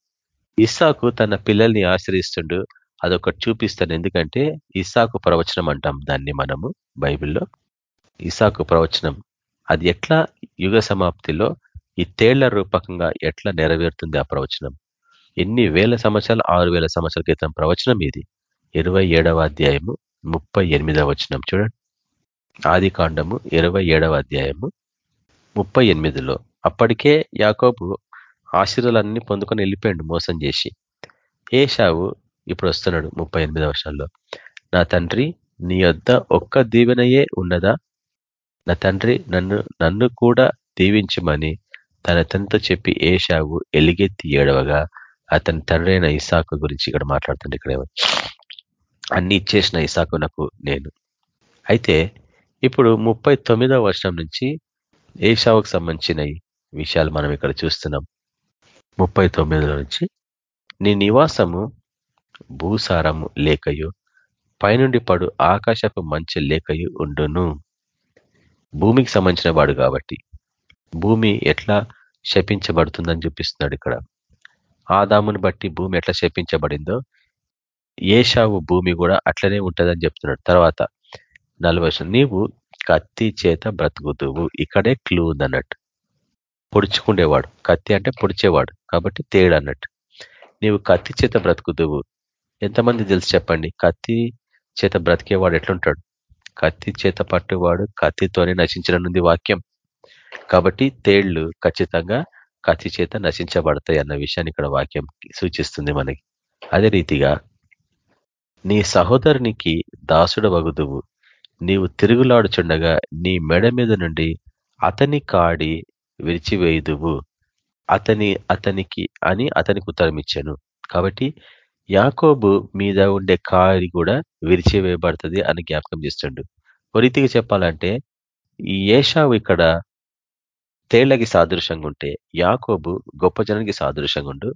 ఇస్సాకు తన పిల్లల్ని ఆశ్రయిస్తుండు. అదొకటి చూపిస్తాను. ఎందుకంటే ఇసాకు ప్రవచనం అంటాం దాన్ని మనము బైబిల్లో. ఇసాకు ప్రవచనం అది ఎట్లా యుగ సమాప్తిలో ఈ తేళ్ళ రూపకంగా ఎట్లా నెరవేరుతుంది ఆ ప్రవచనం? ఎన్ని వేల సంవత్సరాలు ఆరు వేల సంవత్సరాల క్రితం ప్రవచనం ఇది. ఇరవై ఏడవ అధ్యాయము ముప్పై ఎనిమిదవ వచనం చూడండి. ఆది కాండము ఇరవై ఏడవ అధ్యాయము ముప్పై ఎనిమిదిలో. అప్పటికే యాకోబు ఆశీర్వాలన్నీ పొందుకొని వెళ్ళిపోయాడు మోసం చేసి. ఏషావు ఇప్పుడు వస్తున్నాడు ముప్పై ఎనిమిది వర్షాల్లో నా తండ్రి నీ యొద్ద ఒక్క దీవెనయే ఉన్నదా? నా తండ్రి నన్ను నన్ను కూడా దీవించమని తన తండ్రితో చెప్పి ఏషావు ఎలిగెత్తి ఏడవగా అతని తండ్రి అయిన ఇసాకు గురించి ఇక్కడ మాట్లాడుతుంది ఇక్కడ అన్ని ఇచ్చేసిన ఇసాకు నాకు నేను. అయితే ఇప్పుడు ముప్పై తొమ్మిదవ వర్షం నుంచి ఏషావుకు సంబంధించిన విషయాలు మనం ఇక్కడ చూస్తున్నాం. ముప్పై తొమ్మిదిలో నుంచి నీ నివాసము భూసారము లేకయు పైనుండి పడు ఆకాశపు మంచి లేకయు ఉండును. భూమికి సంబంధించిన వాడు కాబట్టి. భూమి ఎట్లా శపించబడుతుందని చూపిస్తున్నాడు ఇక్కడ. ఆదాముని బట్టి భూమి ఎట్లా శపించబడిందో ఏషావు భూమి కూడా అట్లనే ఉంటుందని చెప్తున్నాడు. తర్వాత నలభై నీవు కత్తి చేత బ్రతుకుతువు ఇక్కడే క్లూ ఉందన్నట్టు. పొడుచుకుండేవాడు. కత్తి అంటే పొడిచేవాడు. కాబట్టి తేడు అన్నట్టు. నీవు కత్తి చేత బ్రతుకుతువు ఎంతమంది తెలుసు చెప్పండి? కత్తి చేత బ్రతికేవాడు ఎట్లుంటాడు? కత్తి చేత పట్టువాడు కత్తితోనే నశించనుంది వాక్యం. కాబట్టి తేళ్ళు ఖచ్చితంగా కత్తి చేత నశించబడతాయి అన్న విషయాన్ని ఇక్కడ వాక్యం సూచిస్తుంది మనకి. అదే రీతిగా నీ సహోదరునికి దాసుడు వగుదువు నీవు తిరుగులాడుచుండగా నీ మెడ మీద నుండి అతని కాడి విరిచివేయుదువు. అతని అతనికి అని అతనికి ఉత్తరం ఇచ్చాను. కాబట్టి యాకోబు మీద ఉండే కాడి కూడా విరిచివేయబడుతుంది అని జ్ఞాపకం చేస్తుండు. రీతిగా చెప్పాలంటే ఈ ఏషావు ఇక్కడ తేళ్ళకి సాదృశ్యంగా ఉంటే యాకోబు గొప్ప జనానికి సాదృశ్యంగా ఉండు.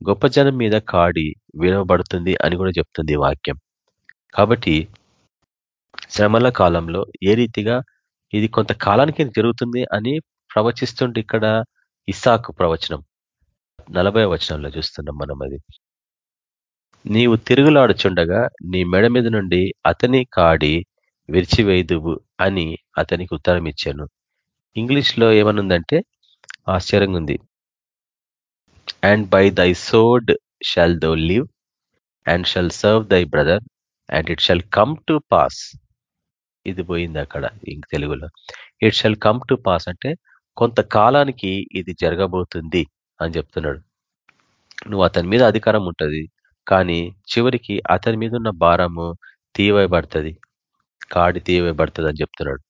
గొప్ప జనం మీద కాడి వినబడుతుంది అని కూడా చెప్తుంది వాక్యం. కాబట్టి శ్రమల కాలంలో ఏ రీతిగా ఇది కొంతకాలానికి జరుగుతుంది అని ప్రవచిస్తుంటే ఇక్కడ ఇసాకు ప్రవచనం. నలభై వచనంలో చూస్తున్నాం మనం అది. నీవు తిరుగులాడుచుండగా నీ మెడ మీద నుండి అతని కాడి విరిచివేదువు అని అతనికి ఉత్తరం ఇచ్చాను. ఇంగ్లీష్లో ఏమనుందంటే ఆశ్చర్యంగా ఉంది and by thy sword shall thou live and shall serve thy brother and it shall come to pass ఇది పోయింది అక్కడ ఇంక తెలుగులో. It shall come to pass అంటే కొంతకాలానికి ఇది జరగబోతుంది అని చెప్తున్నాడు. నువ్వు అతని మీద అధికారం ఉంటుంది కానీ చివరికి అతని మీద ఉన్న భారము తీయబడుతుంది కాడి తీయబడుతుంది అని చెప్తున్నాడు.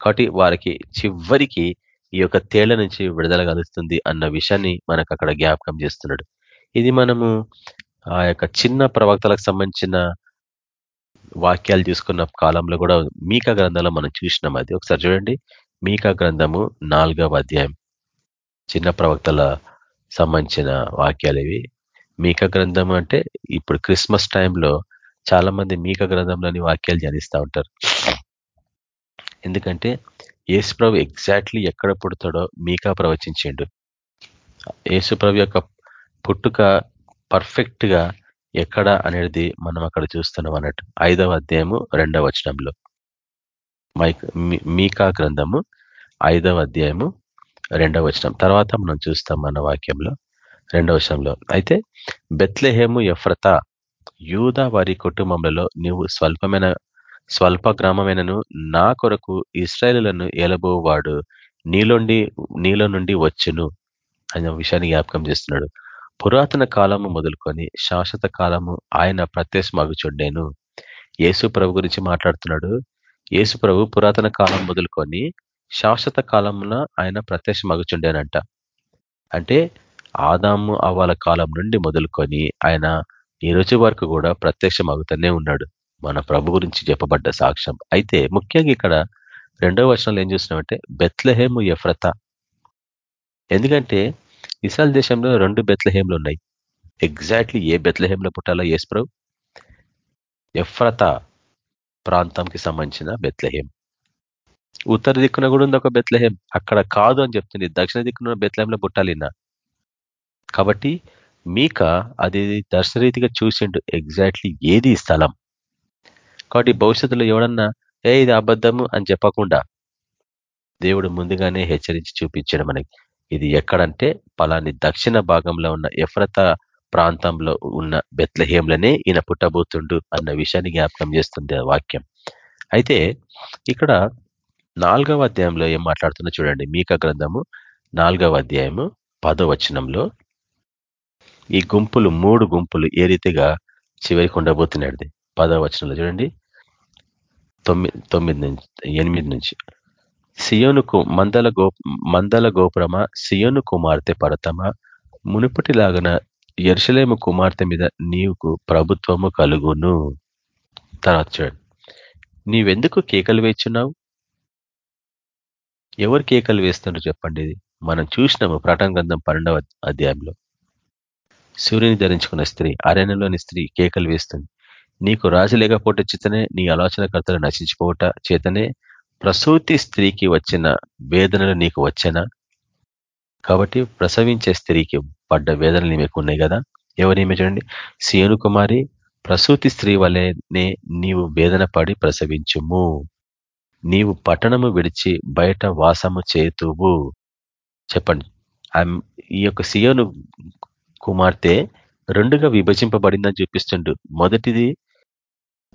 కాబట్టి వారికి చివరికి ఈ యొక్క తేళ్ళ నుంచి విడుదల కలుస్తుంది అన్న విషయాన్ని మనకు అక్కడ జ్ఞాపకం చేస్తున్నాడు. ఇది మనము ఆ యొక్క చిన్న ప్రవక్తలకు సంబంధించిన వాక్యాలు తీసుకున్న కాలంలో కూడా మీకా గ్రంథంలో మనం చూసినాం అది. ఒకసారి చూడండి. మీకా గ్రంథము నాలుగవ అధ్యాయం. చిన్న ప్రవక్తల సంబంధించిన వాక్యాలు ఇవి మీక గ్రంథం అంటే ఇప్పుడు క్రిస్మస్ టైంలో చాలా మంది మీక గ్రంథంలోని వాక్యాలు ధ్యానిస్తూ ఉంటారు. ఎందుకంటే యేసుప్రభు ఎగ్జాక్ట్లీ ఎక్కడ పుడతాడో మీకా ప్రవచించిండు. యేసుప్రభు యొక్క పుట్టుక పర్ఫెక్ట్గా ఎక్కడ అనేది మనం అక్కడ చూస్తున్నాం అన్నట్టు. ఐదవ అధ్యాయము రెండవ వచనంలో. మైక్ మీకా గ్రంథము ఐదవ అధ్యాయము రెండవ వచనం. తర్వాత మనం చూస్తాం మన వాక్యంలో రెండవ వచనంలో. అయితే బెత్లెహేము ఎఫ్రత యూద వారి కుటుంబములలో నీవు స్వల్పమైన స్వల్ప గ్రామమైనను నా కొరకు ఇస్రాయలులను ఏలబోవాడు. నీలోండి నీలో నుండి వచ్చును అనే విషయాన్ని జ్ఞాపకం చేస్తున్నాడు. పురాతన కాలము మొదలుకొని శాశ్వత కాలము ఆయన ప్రత్యక్షమగుచుండేను. యేసు ప్రభు గురించి మాట్లాడుతున్నాడు. యేసు ప్రభు పురాతన కాలం మొదలుకొని శాశ్వత కాలంలో ఆయన ప్రత్యక్షమగుచుండేనంట. అంటే ఆదాము అవ్వాల కాలం నుండి మొదలుకొని ఆయన ఈ రోజు వరకు కూడా ప్రత్యక్షమగుతూనే ఉన్నాడు. మన ప్రభు గురించి చెప్పబడ్డ సాక్ష్యం. అయితే ముఖ్యంగా ఇక్కడ రెండవ వర్షంలో ఏం చూస్తున్నామంటే బెత్లహేము ఎఫ్రత. ఎందుకంటే ఇస్రాయల్ దేశంలో రెండు బెత్లహేములు ఉన్నాయి. ఎగ్జాక్ట్లీ ఏ బెత్లహేమ్లో పుట్టాలో యేసుప్రభు ఎఫ్రత. ప్రాంతంకి సంబంధించిన బెత్లహేం. ఉత్తర దిక్కున కూడా ఉంది ఒక బెత్లహేం. అక్కడ కాదు అని చెప్తుంది. దక్షిణ దిక్కున బెత్లహేంలో పుట్టాలినా కాబట్టి మీక అది దర్శరీతిగా చూసిండు ఎగ్జాక్ట్లీ ఏది స్థలం. కాబట్టి భవిష్యత్తులో ఎవడన్నా ఏ ఇది అబద్ధము అని చెప్పకుండా దేవుడు ముందుగానే హెచ్చరించి చూపించాడు మనకి. ఇది ఎక్కడంటే పలాని దక్షిణ భాగంలో ఉన్న ఎఫ్రత ప్రాంతంలో ఉన్న బెత్లహేంలనే ఈయన పుట్టబోతుండు అన్న విషయాన్ని జ్ఞాపకం చేస్తుంది వాక్యం. అయితే ఇక్కడ నాలుగవ అధ్యాయంలో ఏం మాట్లాడుతున్నా చూడండి. మీక గ్రంథము నాలుగవ అధ్యాయము పదవచనంలో ఈ గుంపులు మూడు గుంపులు ఏ రీతిగా చివరికి ఉండబోతున్నాడు పదవచనంలో చూడండి. తొమ్మిది తొమ్మిది నుంచి ఎనిమిది నుంచి. సియోనుకు మందల గో మందల గోపురమ సియోను కుమార్తె పడతమ మునుపటిలాగన ఎరుసలేము కుమార్తె మీద నీవుకు ప్రభుత్వము కలుగును. తర్వాత చూడండి. నీవెందుకు కేకలు వేచున్నావు? ఎవరు కేకలు వేస్తున్నారు చెప్పండి ఇది. మనం చూసినాము ప్రటన గ్రంథం పన్నెండవ అధ్యాయంలో. సూర్యుని ధరించుకున్న స్త్రీ అరణ్యంలోని స్త్రీ కేకలు వేస్తుంది. నీకు రాజు లేకపోవట చేతనే నీ ఆలోచనకర్తలు నశించుకోవట చేతనే ప్రసూతి స్త్రీకి వచ్చిన వేదనలు నీకు వచ్చనా? కాబట్టి ప్రసవించే స్త్రీకి పడ్డ వేదనలు మీకు ఉన్నాయి కదా? ఎవరి చూడండి సీను కుమారి ప్రసూతి స్త్రీ వలెనే నీవు వేదన పడి ప్రసవించుము. నీవు పట్టణము విడిచి బయట వాసము చేతువు చెప్పండి. ఈ యొక్క సియోను కుమార్తె రెండుగా విభజింపబడిందని చూపిస్తుండు. మొదటిది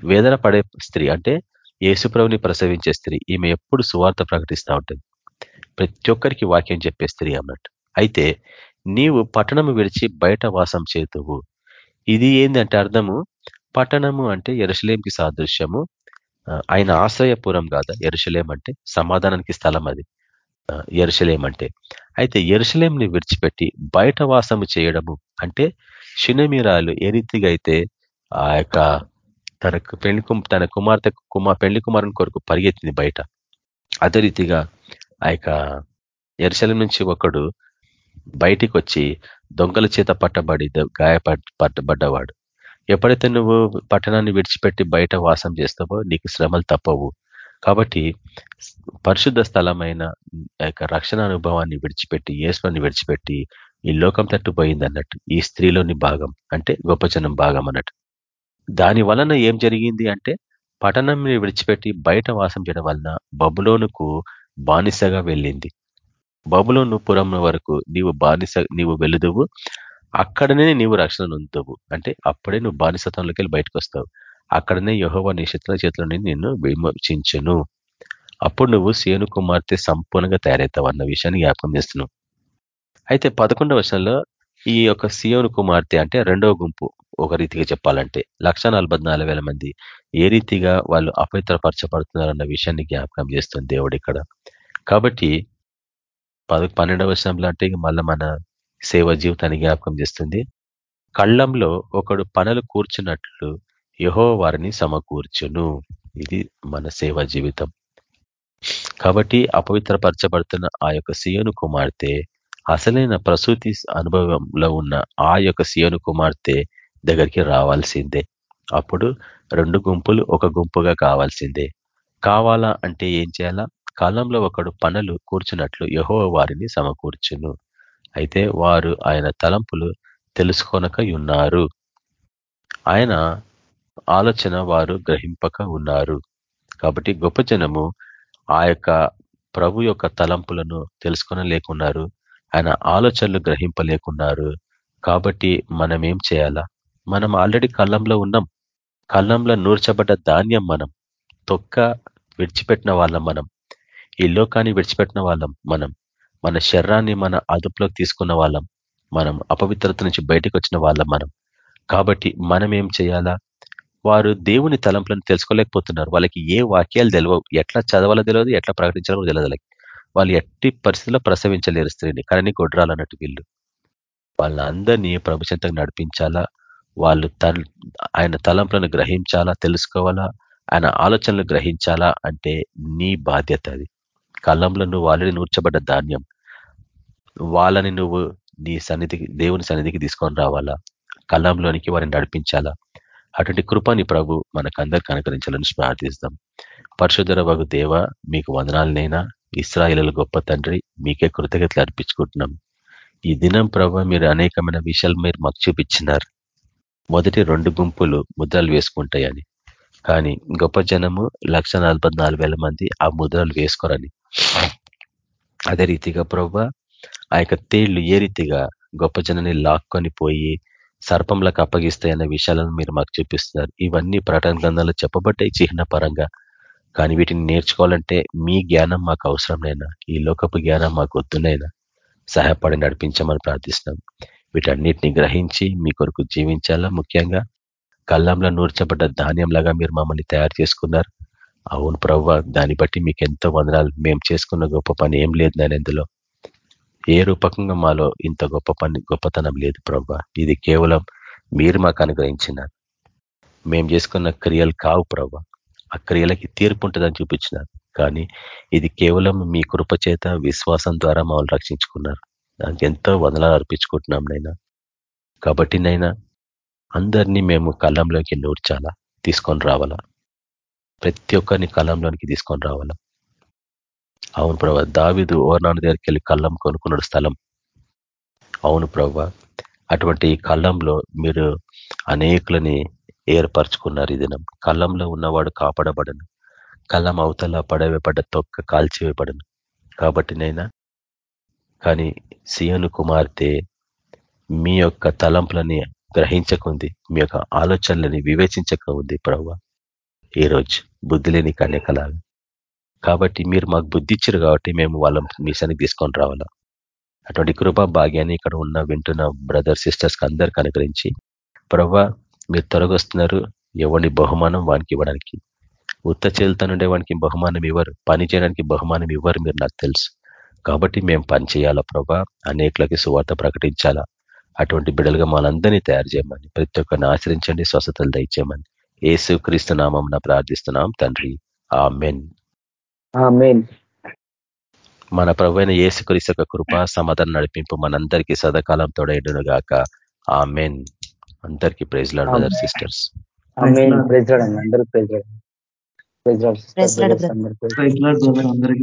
వేదన పడే స్త్రీ అంటే యేసుప్రభుని ప్రసవించే స్త్రీ. ఈమె ఎప్పుడు సువార్త ప్రకటిస్తూ ఉంటుంది. ప్రతి ఒక్కరికి వాక్యం చెప్పే స్త్రీ అన్నట్టు. అయితే నీవు పట్టణము విడిచి బయట వాసం చేతువు. ఇది ఏంటంటే అర్థము? పట్టణము అంటే ఎరుసలేంకి సాదృశ్యము. ఆయన ఆశ్రయపురం కాదా? ఎరుసలేం అంటే సమాధానానికి స్థలం అది. ఎరుసలేం అంటే. అయితే ఎరుసలేంని విడిచిపెట్టి బయట వాసము చేయడము అంటే శునమీరాలు ఏ రీతిగా అయితే ఆ యొక్క తన పెళ్ళి తన కుమార్తె కుమార్ పెళ్ళి కుమారుని కొరకు పరిగెత్తింది బయట. అదే రీతిగా ఆ యొక్క ఎరుసలం నుంచి ఒకడు బయటికి వచ్చి దొంగల చేత పట్టబడి గాయపట్టబడ్డవాడు ఎప్పుడైతే నువ్వు పట్టణాన్ని విడిచిపెట్టి బయట వాసం చేస్తావో నీకు శ్రమలు తప్పవు. కాబట్టి పరిశుద్ధ స్థలమైన యొక్క రక్షణ అనుభవాన్ని విడిచిపెట్టి ఈశ్వరాన్ని విడిచిపెట్టి ఈ లోకం తట్టు అన్నట్టు ఈ స్త్రీలోని భాగం అంటే గొప్పజనం భాగం అన్నట్టు. దాని వలన ఏం జరిగింది అంటే పట్టణం విడిచిపెట్టి బయట వాసం చేయడం వలన బబులోనుకు బానిసగా వెళ్ళింది. బబులోను పురం వరకు నీవు బానిస నీవు వెలుదువు. అక్కడనే నీవు రక్షణ నొందుతావు. అంటే అప్పుడే నువ్వు బానిసతంలోకి వెళ్ళి బయటకు వస్తావు. అక్కడనే యహోవ నీ శత్రుల నిన్ను విమోచించును. అప్పుడు నువ్వు సేను కుమార్తె సంపూర్ణంగా తయారవుతావు అన్న విషయాన్ని జ్ఞాపకం చేస్తున్నావు అయితే పదకొండవ వర్షంలో ఈ యొక్క సియోను కుమార్తె అంటే రెండవ గుంపు ఒక రీతిగా చెప్పాలంటే లక్ష మంది ఏ రీతిగా వాళ్ళు అపవిత్రపరచబడుతున్నారన్న విషయాన్ని జ్ఞాపకం చేస్తుంది దేవుడు ఇక్కడ. కాబట్టి పద పన్నెండవ వచనంలో అంటే మళ్ళీ మన సేవ జీవితాన్ని జ్ఞాపకం చేస్తుంది. కళ్ళంలో ఒకడు పనులు కూర్చున్నట్లు యహో వారిని సమకూర్చును. ఇది మన సేవ జీవితం. కాబట్టి అపవిత్రపరచబడుతున్న ఆ యొక్క సియోను కుమార్తె అసలైన ప్రసూతి అనుభవంలో ఉన్న ఆ యొక్క సియోను కుమార్తె దగ్గరికి రావాల్సిందే. అప్పుడు రెండు గుంపులు ఒక గుంపుగా కావాల్సిందే. కావాలా అంటే ఏం చేయాలా? కాలంలో ఒకడు పనులు కూర్చున్నట్లు యహో వారిని సమకూర్చును. అయితే వారు ఆయన తలంపులు తెలుసుకొనక ఉన్నారు ఆయన ఆలోచన వారు గ్రహింపక ఉన్నారు. కాబట్టి గొప్ప జనము ఆ యొక్క ప్రభు యొక్క తలంపులను తెలుసుకొనలేకున్నారు. ఆయన ఆలోచనలు గ్రహింపలేకున్నారు. కాబట్టి మనం ఏం చేయాలా? మనం ఆల్రెడీ కళ్ళంలో ఉన్నాం. కళ్ళంలో నూర్చబడ్డ ధాన్యం మనం. తొక్క విడిచిపెట్టిన వాళ్ళం మనం. ఈ లోకాన్ని విడిచిపెట్టిన వాళ్ళం మనం. మన శరీరాన్ని మన అదుపులోకి తీసుకున్న వాళ్ళం మనం. అపవిత్రత నుంచి బయటకు వచ్చిన వాళ్ళం మనం. కాబట్టి మనం ఏం చేయాలా? వారు దేవుని తలంపులను తెలుసుకోలేకపోతున్నారు. వాళ్ళకి ఏ వాక్యాలు తెలియవు ఎట్లా చదవాలో తెలియదు ఎట్లా ప్రకటించాలో తెలియదు వాళ్ళు ఎట్టి పరిస్థితుల్లో ప్రసవించలేరు స్త్రీని. కానీ గొడ్రాలన్నట్టు వీళ్ళు. వాళ్ళందరినీ ప్రభుత్వంతో నడిపించాలా? వాళ్ళు ఆయన తలంపులను గ్రహించాలా? తెలుసుకోవాలా? ఆయన ఆలోచనలు గ్రహించాలా? అంటే నీ బాధ్యత అది. కళ్ళంలో నువ్వు ఆల్రెడీ నూర్చబడ్డ ధాన్యం. వాళ్ళని నువ్వు నీ సన్నిధికి దేవుని సన్నిధికి తీసుకొని రావాలా? కళ్ళంలోనికి వారిని నడిపించాలా? అటువంటి కృపని ప్రభు మనకందరికి అనుకరించాలని ప్రార్థిస్తాం. పరశుధర వగు దేవ మీకు వందనాలనైనా ఇస్రాయిల గొప్ప తండ్రి మీకే కృతజ్ఞతలు అర్పించుకుంటున్నాం. ఈ దినం ప్రభు మీరు అనేకమైన విషయాలు మీరు మాకు చూపించినారు. మొదటి రెండు గుంపులు ముద్రలు వేసుకుంటాయని. కానీ గొప్ప జనము లక్ష మంది ఆ ముద్రలు వేసుకోరని. అదే రీతిగా ప్రభు ఆ యొక్క తేళ్ళు ఏ రీతిగా గొప్ప జనాన్ని లాక్కొని పోయి సర్పంలకు అప్పగిస్తాయన్న విషయాలను మీరు మాకు చూపిస్తున్నారు. ఇవన్నీ ప్రకటన గ్రంథాలు చెప్పబడ్డాయి చిహ్న పరంగా కానీ వీటిని నేర్చుకోవాలంటే మీ జ్ఞానం మాకు అవసరంనైనా ఈ లోకపు జ్ఞానం మాకు వద్దునైనా సహాయపడి నడిపించమని ప్రార్థిస్తున్నాం. వీటన్నిటిని గ్రహించి మీ కొరకు జీవించాలా? ముఖ్యంగా కళ్ళంలో నూర్చబడ్డ ధాన్యంలాగా మీరు మమ్మల్ని తయారు చేసుకున్నారు. అవును ప్రవ్వ దాన్ని బట్టి మీకు ఎంతో వందనాలు. మేము చేసుకున్న గొప్ప పని ఏం లేదు నేను ఎందులో ఏ రూపకంగా మాలో ఇంత గొప్ప పని గొప్పతనం లేదు ప్రవ్వ. ఇది కేవలం మీరు మాకు అనుగ్రహించినారు మేము చేసుకున్న క్రియలు కావు ప్రవ్వ. ఆ క్రియలకి తీర్పు ఉంటుందని చూపించినారు. కానీ ఇది కేవలం మీ కృప చేత విశ్వాసం ద్వారా మమ్మల్ని రక్షించుకున్నారు. దానికి ఎంతో వందనాలు అర్పించుకుంటున్నాం నైనా కాబట్టి నైనా అందరినీ మేము కళ్ళంలోకి నూర్చాలా తీసుకొని రావాలా? ప్రతి ఒక్కరిని కళ్ళంలోనికి తీసుకొని రావాలా? అవును ప్రభా. దావిదు ఓర్నాన్న దగ్గరికి వెళ్ళి కళ్ళం కొనుక్కున్నాడు స్థలం. అవును ప్రభా. అటువంటి కళ్ళంలో మీరు అనేకులని ఏర్పరచుకున్నారు ఈ దినం. కళ్ళంలో ఉన్నవాడు కాపాడబడను. కళ్ళం అవతల పడవేపడ్డ తొక్క కాల్చివేయబడను. కాబట్టి నైనా కానీ సియోను కుమార్తె మీ యొక్క తలంపులని గ్రహించకుంది మీ యొక్క ఆలోచనలని వివేచించక ఉంది ప్రభు. ఈరోజు బుద్ధి లేని కన్యకలాగా కాబట్టి మీరు మాకు బుద్ధి ఇచ్చారు కాబట్టి మేము వాళ్ళ మిషన్కి తీసుకొని రావాలా. అటువంటి కృపా భాగ్యాన్ని ఇక్కడ ఉన్న వింటున్న బ్రదర్ సిస్టర్స్కి అందరికి అనుగ్రహించి ప్రభా మీరు తొలగొస్తున్నారు ఎవరిని బహుమానం వానికి ఇవ్వడానికి. ఉత్త చేలుతానుండే వానికి బహుమానం ఇవ్వరు. పని చేయడానికి బహుమానం ఇవ్వరు మీరు నాకు తెలుసు. కాబట్టి మేము పని చేయాలా ప్రభా? అనేకులకి సువార్త ప్రకటించాలా? అటువంటి బిడలుగా మనందరినీ తయారు చేయమని ప్రతి ఒక్కరిని ఆచరించండి స్వస్థతలు దయచేయమని. ఏసు క్రీస్తు నామం ప్రార్థిస్తున్నాం తండ్రి. ఆ మెన్ మన ప్రభు ఏసు క్రీస్తు యొక్క కృప సమాధానం నడిపింపు మనందరికీ సదాకాలం తోడైడును గాక. ఆ మెన్ అందరికీ ప్రైజ్ లాడ్ బ్రదర్ సిస్టర్స్. అందరికి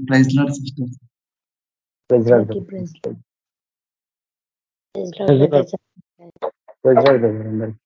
praise Lord sisters praise Lord అందరికి.